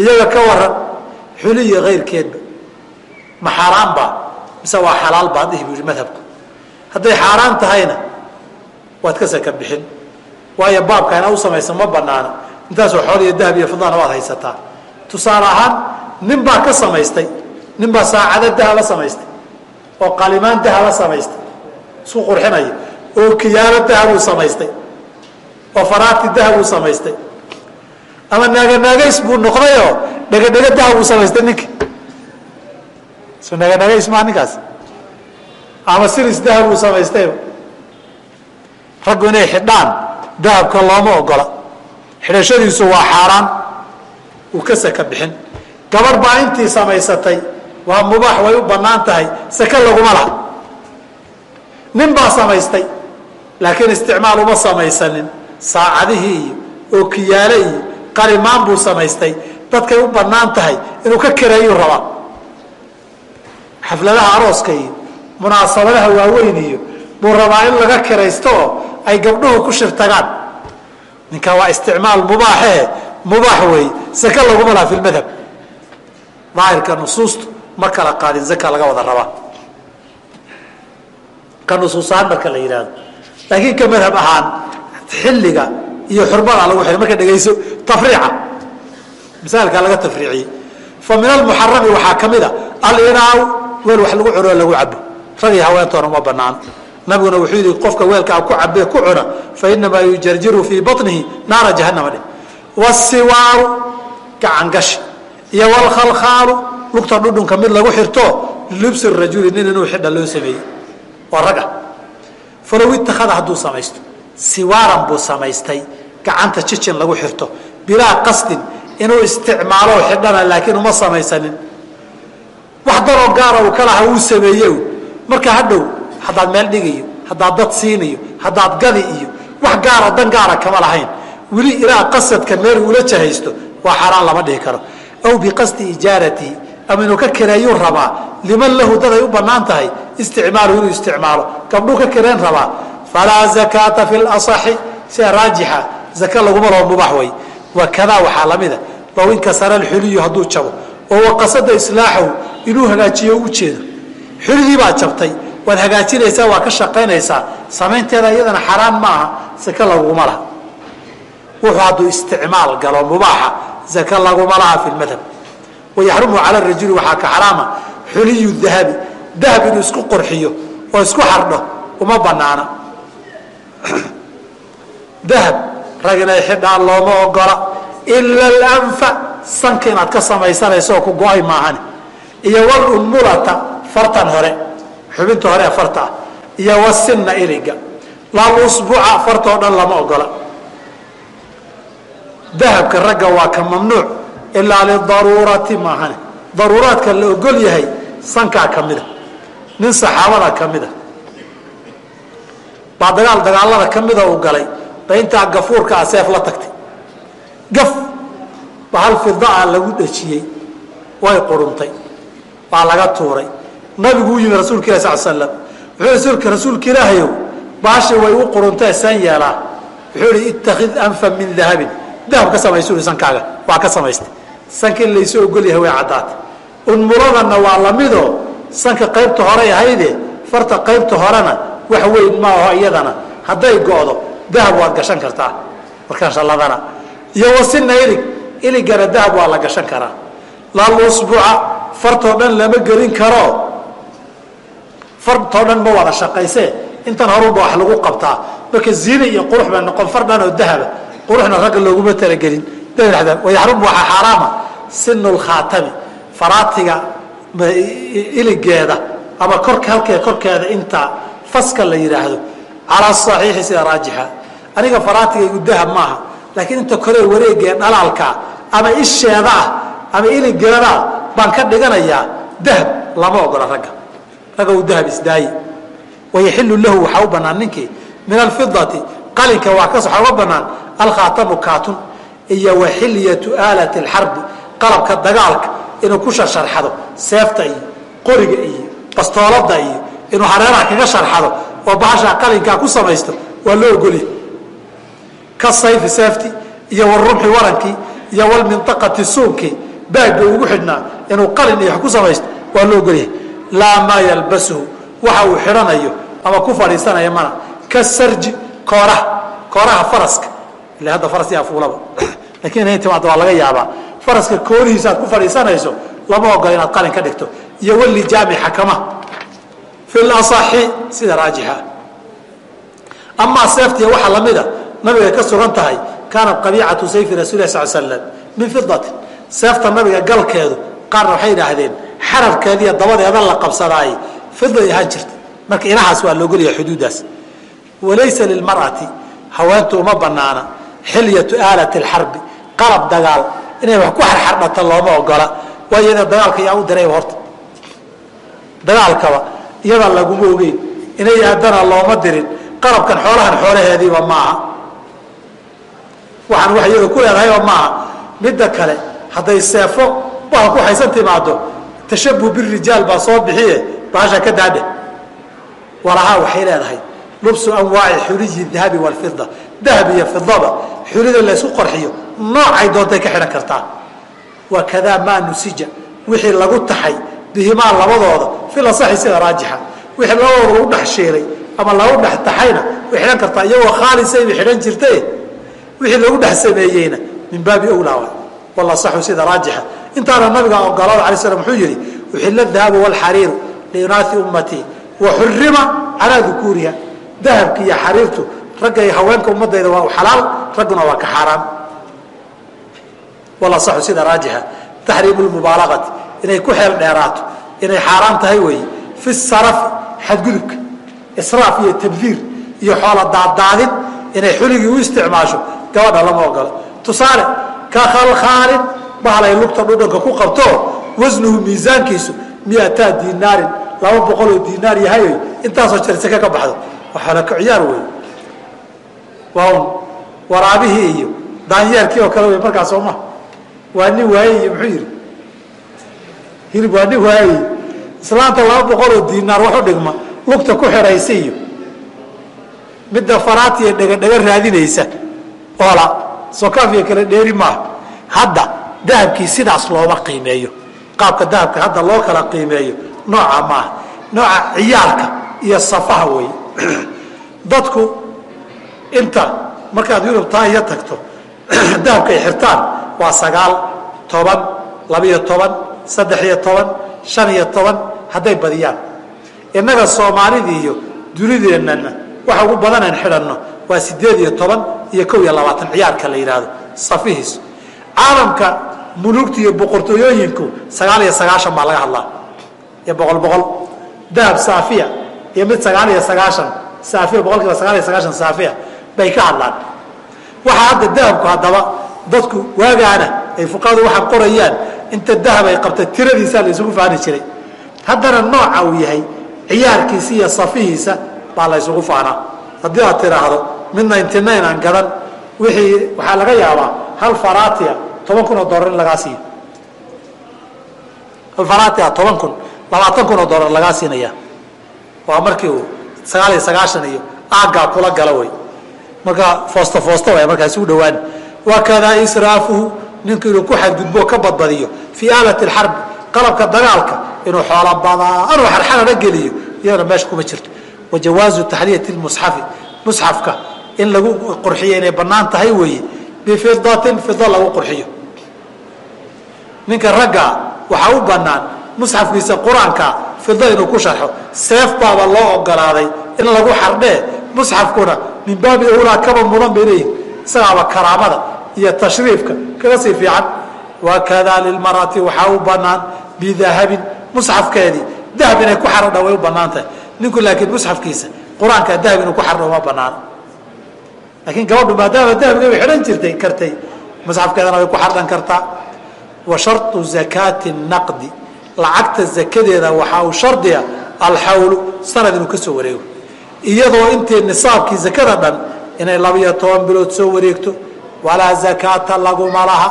Speaker 2: iyaga ka waran xuli iyo kayrkeedba ma xaaraan baa mise waa xalaal baa dhihi bu yihi madhabku. Hadday xaaraan tahayna waad ka saka bixin. Waayo baabka inaa u samaysa ma banaana intaasoo xool iyo dahab iyo fidana waad haysataa. Tusaale ahaan nin baa ka samaystay. Nin baa saacado dahaba samaystay. Oo qalimaan dahaba samaystay. Isku qurxinaya oo kiyaalo dahabuu samaystay oo faraati dahabuu samaystay. Ama naaganaagays buu noqdayoo dhegadhego dahabuu samaystay ninki. So naaganaagays maa ninkaas. Ama siris dahabuu samaystayba raggu inay xidhaan dahabka looma ogola. Xidhashadiisu waa xaaraan. Uu ka saka bixin. Gabarh baa intii samaysatay waa mubaax way u bannaan tahay. Sake laguma laha. Nin baa samaystay laakiin isticmaal uma samaysanin saacadihii iyo ookiyaale iyo qalimaan buu samaystay. Dadkay u bannaan tahay inuu ka kareeyuu rabaa xafladaha arooska iyo munaasabadaha waaweyn iyo buu rabaa in laga kiraysto oo ay gabdhuhu ku shirtagaan ninka waa isticmaal mubaaxee mubaax wey sake laguma laha fi lmadhab daahirka nusuustu ma kala qaadin zaka laga wada rabaa ka nusuusahaan marka la yidhaahdo. Laakiin ka madhab ahaan xilliga iyo xurmada lagu xidhay marka dhegayso tafriica. Masaalka laga tafriiciyey. Fa min almuxarami waxaa ka mid a alinaaw weel wax lagu cuno lagu cabo rag iyo haweentoona uma banaano nabiguna wuxuu yidhi qofka weelkaa ku cabee ku cuna fa inamaa yujarjiru fii baطnihi naara jahanama dheh. Wasiwaaru gacangashi. Iyo wlkhalkhaalu lugta dhudhunka mid lagu xirto libsi rajuli nin inuu xidha loo sameeyey. Waa raga. Falow itakada hadduu samaysto siwaaran buu samaystay. Gacanta jijin lagu xirto. Bilaa qasdin inuu isticmaalo xidhana laakiin uma samaysanin. Wax daroo gaara uu kalaha uu sameeye marka hadhow haddaad meel dhigayo haddaad dad siinayo haddaad gadi iyo wax gaara dan gaara kama lahayn. Weli ilaa qasadka meel uula jahaysto waa xaaraan lama dhihi karo. Aw biqasdi ijaaratihi ama inuu ka kareeyuu rabaa. Liman lahu dad ay u bannaan tahay isticmaalu inuu isticmaalo. Gabdhuu ka kareen rabaa falaa zakaata fi lasaxi sida raajixa zaka laguma loo mubax way. Wakadaa waxaa lamida low inkasara alxuliyu hadduu jabo oo waqasada islaaxahu inuu hagaajiyo u jeedo. Xulidii baad jabtay waad hagaajinaysaa waa ka shaqaynaysaa samaynteeda iyadana xaraan ma aha zaka laguma laha. Wuxuu hadduu isticmaal galo mubaaxa zaka laguma laha fi lmadhab wayaxrumu cala rajuli waxaa ka xaraama xuliyu dahabi dahab inuu isku qurxiyo oo isku xardho uma banaana dahab rag inay looma ogola ila alanfa sanka inaad ka samaysanayso ku go'ay maahani. Iyo walunmulata fartan hore. Xubinta hore ee farta. Ah iyo wasinna iliga. Lalusbuca fartoo dhan lama ogola dahabka ragga waa ka mamnuuc. Ilaa lidaruurati maahane daruuraadka la ogol yahay sankaa ka mida. Nin saxaabada ka mida baa dagaal dagaalada ka mida uu galay. Ba gafuurka a seef la tagtay. Gaf! Ba hal fidaa lagu dhejiyey. Way quruntay. Baa laga tuuray. Nabigu u yimi rasuulka sal slam wuxuu i rasuulka ilaahayow baashi way u quruntee san yeelaa. Wuxuu ihi ittakhid anfa min dahabin. Dahab ka samaysu i sankaaga waa ka samaystay. Sanka laysu ogol yahay way caddaatay. Unmuladanna waa lamidoo sanka qaybta horay ahayde farta qaybta horena wax weyn ma aho iyadana. Hadday go'do dahab waad gashan kartaa. Markaan shalladana iyo wasina ilig iligana dahab waa la gashan karaa. Lalusbuca fartoo dhan lama gelin karo. Fartoo dhan ma wada shaqaysee? Intan horunba wax lagu qabtaa. Marka ziine iyo qurux bay noqon far dhan oo dahaba quruxna ragga looguma talagelin wayaxrumu waxaa xaaraama. Sinu lkhaatami faraatiga iligeeda. Ama korka halkee korkeeda inta faska la yidhaahdo calaa saxiixi sida raajixa. Aniga faraatigaygu dahab maaha laakiin inta koree wareegee dhalaalkaa ama isheeda ah ama iligeedaa baan ka dhiganayaa dahab lama ogola ragga. Ragga uu dahab isdaaye wayaxilu lahu waxaa u banaan ninkii min alfidati qalinka waxaa uga banaan alkhaatamu kaatun iyo waxilyatu aalati alxarbi qalabka dagaalka inuu ku sharsharxado seefta iyo qoriga iyo bastoolada iyo inuu hareeraha kaga sharxado oo bahashaa qalinkaa ku samaysto waa loo ogolya ka sayfi seefti iyo warumxi warankii iyo walminaqati suunkii baagga ugu xidhnaa inuu qalin iyo wax ku samaysto waa loo ogolyahay laa maa yalbasuhu waxa uu xidhanayo ama ku fadhiisanaya mana. Ka sarji kooraha kooraha faraska. Ila hadda faras yaa fuulaba. Lakiin inay timaado waa laga yaabaa. Faraska koorihiisa aad ku fadhiisanayso lama ogola inaad qalin ka dhigto. Iyo walijaami xakama fi lasaxi sida raajixa amaa seeftiya waxaa lamida nabiga ka sugan tahay kaanat qabiicatu sayfi rasul sal slam min fidatin seefta nabiga galkeedu qaarna waxay idhaahdeen xararkeediiyo dabadeeda la qabsadaay fiday ahaan jirta marka inahaas waa loogolyaha xuduudaas walaysa lilmar'ati haweentu uma banaana xilyatu aalati alxarbi qalab dagaal inay wax ku xarxardhata looma ogola waa iyada dagaalka yaa u diray horta dagaalkaba iyada laguma ogeyn. Inay aadana looma dirin. Qalabkan xoolahan xoolaheediiba maaha. Waxaan wax iyada ku leedahayba maaha. Midda kale hadday seefo waxa ku haysan timaado tashabuh birijaal baa soo bixiye. Baasha ka daadhe. Walahaa waxay leedahay. Lubsu anwaaci xuliyi dahabi walfida dahab iyo fidaba xulida laysku qorxiyo. Noocay doontay ka xidhan kartaa. Wa kadaa maa nusija. Wixii lagu taxay bihimaa labadooda filasaxi sida raajixa. Wixii labadooda lagu dhex shiilay ama lagu dhex taxayna way xidhan kartaa iyagoo khaalisay bay xidhan jirtay wixii lagu dhex sameeyeyna min baabi owlaa wala saxu sida raajixa. Intaana nabiga ogolada alay slam wuxuu yihi uxila dahabu walxariiru liinaai ummatii wa xurima calaa dukuuriha dahabki iyo xariirtu ragga iyo haweenka ummadayda waa xalaal ragguna waa ka xaaraan wala saxu sida raajixa. Taxriimu lmubaalagati inay ku xeel dheeraato inay xaaraan tahay weeye. Fi sarafi xadgudubka israaf iyo tabdiir iyo xoola daaddaadin inay xuligii u isticmaasho gabadha lama ogolo tusaale ka khalkhaalin bahalay lugta dhudhanka ku qabto wasnuhu miisaankiisu miataa dinaarin laba boqoloo dinaar yahayoy intaasoo jeer seke ka baxdo. Waxaana ka ciyaar wey waa un waraabihii iyo daanyeerkii oo kale wey markaas soo maha waa nin waaye iyo muxuu yidhi hilib waa nin waaye islaanta laba boqoloo dinaar wax u dhigma lugta ku xidhaysa iyo midda faraatiya dhegadhega raadinaysa. Oola sokaafiya kale dheeri maaha. Hadda dahabkii sidaas looma qiimeeyo. Qaabka dahabka hadda loo kala qiimeeyo nooca maaha nooca ciyaalka iyo safaha wey dadku inta markaad yurub taa iyo tagto dahabka ay xirtaan waa sagaal toban labiyo toban saddex iyo toban shan iyo toban hadday badiyaan. Innaga soomaalidii iyo dunideennana waxa ugu badan aan xidhanno waa sideed iyo toban iyo kow iyo labaatan ciyaarka la yidhaahdo safihiis caalamka mulugta iyo boqortooyooyinku sagaal iyo sagaashan baa laga hadlaa. Iyo boqol boqol. Dahab saafiya iyo mid sagaal iyo sagaashan saafiya boqol kiiba sagaal iyo sagaashan saafiya bay ka hadlaan. Waxaa hadda dahabku haddaba dadku waagaana ay fuqahadu waxaa qorayaan inta dahab ay qabta tiradiisaa la isugu faani jiray. Haddana nooca uu yahay ciyaarkiisa iyo safihiisa baa la ysugu faanaa. Haddii aad tiraahdo mid ninety nine aan gadan wixii waxaa laga yaabaa hal faratia toban kun oo dollar in lagaa siiyo. Hal faratia toban kun labaatan kun oo dollar lagaa siinaya waa markii uu sagaal iyo sagaashan iyo aaggaa kula gala way. Marka foosto foosto way markaa isugu dhawaan wakadaa israafuhu ninku inuu ku xadgudbo ka badbadiyo. Fii aalati alxarbi qalabka dagaalka inuu xoola badaan oo xarxanana geliyo iyadana meesha kuma jirto. Wajawaazu taxliyati lmusxafi musxafka in lagu qurxiyo inay bannaan tahay weeye bifidatin fida lagu qurxiyo. Ninka raggaa waxaa u bannaan musxafkiisa qur'aanka fida inuu ku sharxo. Seef baaba loo ogolaaday in lagu xardhee musxafkuna min baabi awlaa kaba mudan bay leeyihiin isagaaba karaamada iyo tashriifka kaga sii fiican. Wakadaa lilmarati waxaa u bannaan bidahabin musxafkeedii dahab inay ku xardha way u bannaan tahay. Ninku laakiin musxafkiisa qur'aanka dahab inuu ku xardho uma banaano laakiin gabadhu maadaama dahabga way xidhan jirtay kartay. Musxafkeedana way ku xardhan kartaa wa sharطu zakaati naqdi. Lacagta zakadeeda waxaa uu shardiya alxawlu sanad inuu ka soo wareego. Iyadoo intii nisaabkii zakada dhan inay labiyo toban bilood soo wareegto walaa zakaata laguma laha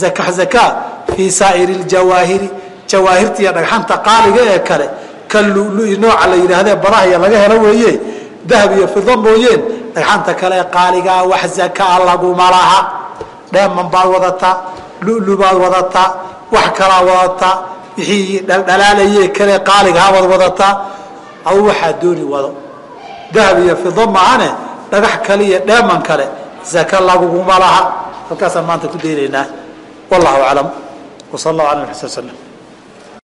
Speaker 2: zaka zakaa fii saa'iri ljawaahiri jawaahirta iyo dhagxanta qaaliga ee kale ka lului nooca la yidhaahdee badahaya laga helo weeye dahab iyo fido mooyeen dhagxanta kale qaaligaa wax zakaa laguma laha dheeman baad wadataa lulu baad wadataa wax kalaa wadataa wixii dhaldhalaalaye kale qaaligahabaad wadataa adu waxaa dooni wado dahab iyo fido maahane dhagax kale iyo dheeman kale zaka laguguma laha. Halkaasaan maanta ku daynaynaa. Wallahu aclam wsal allahu ala nabi sal slm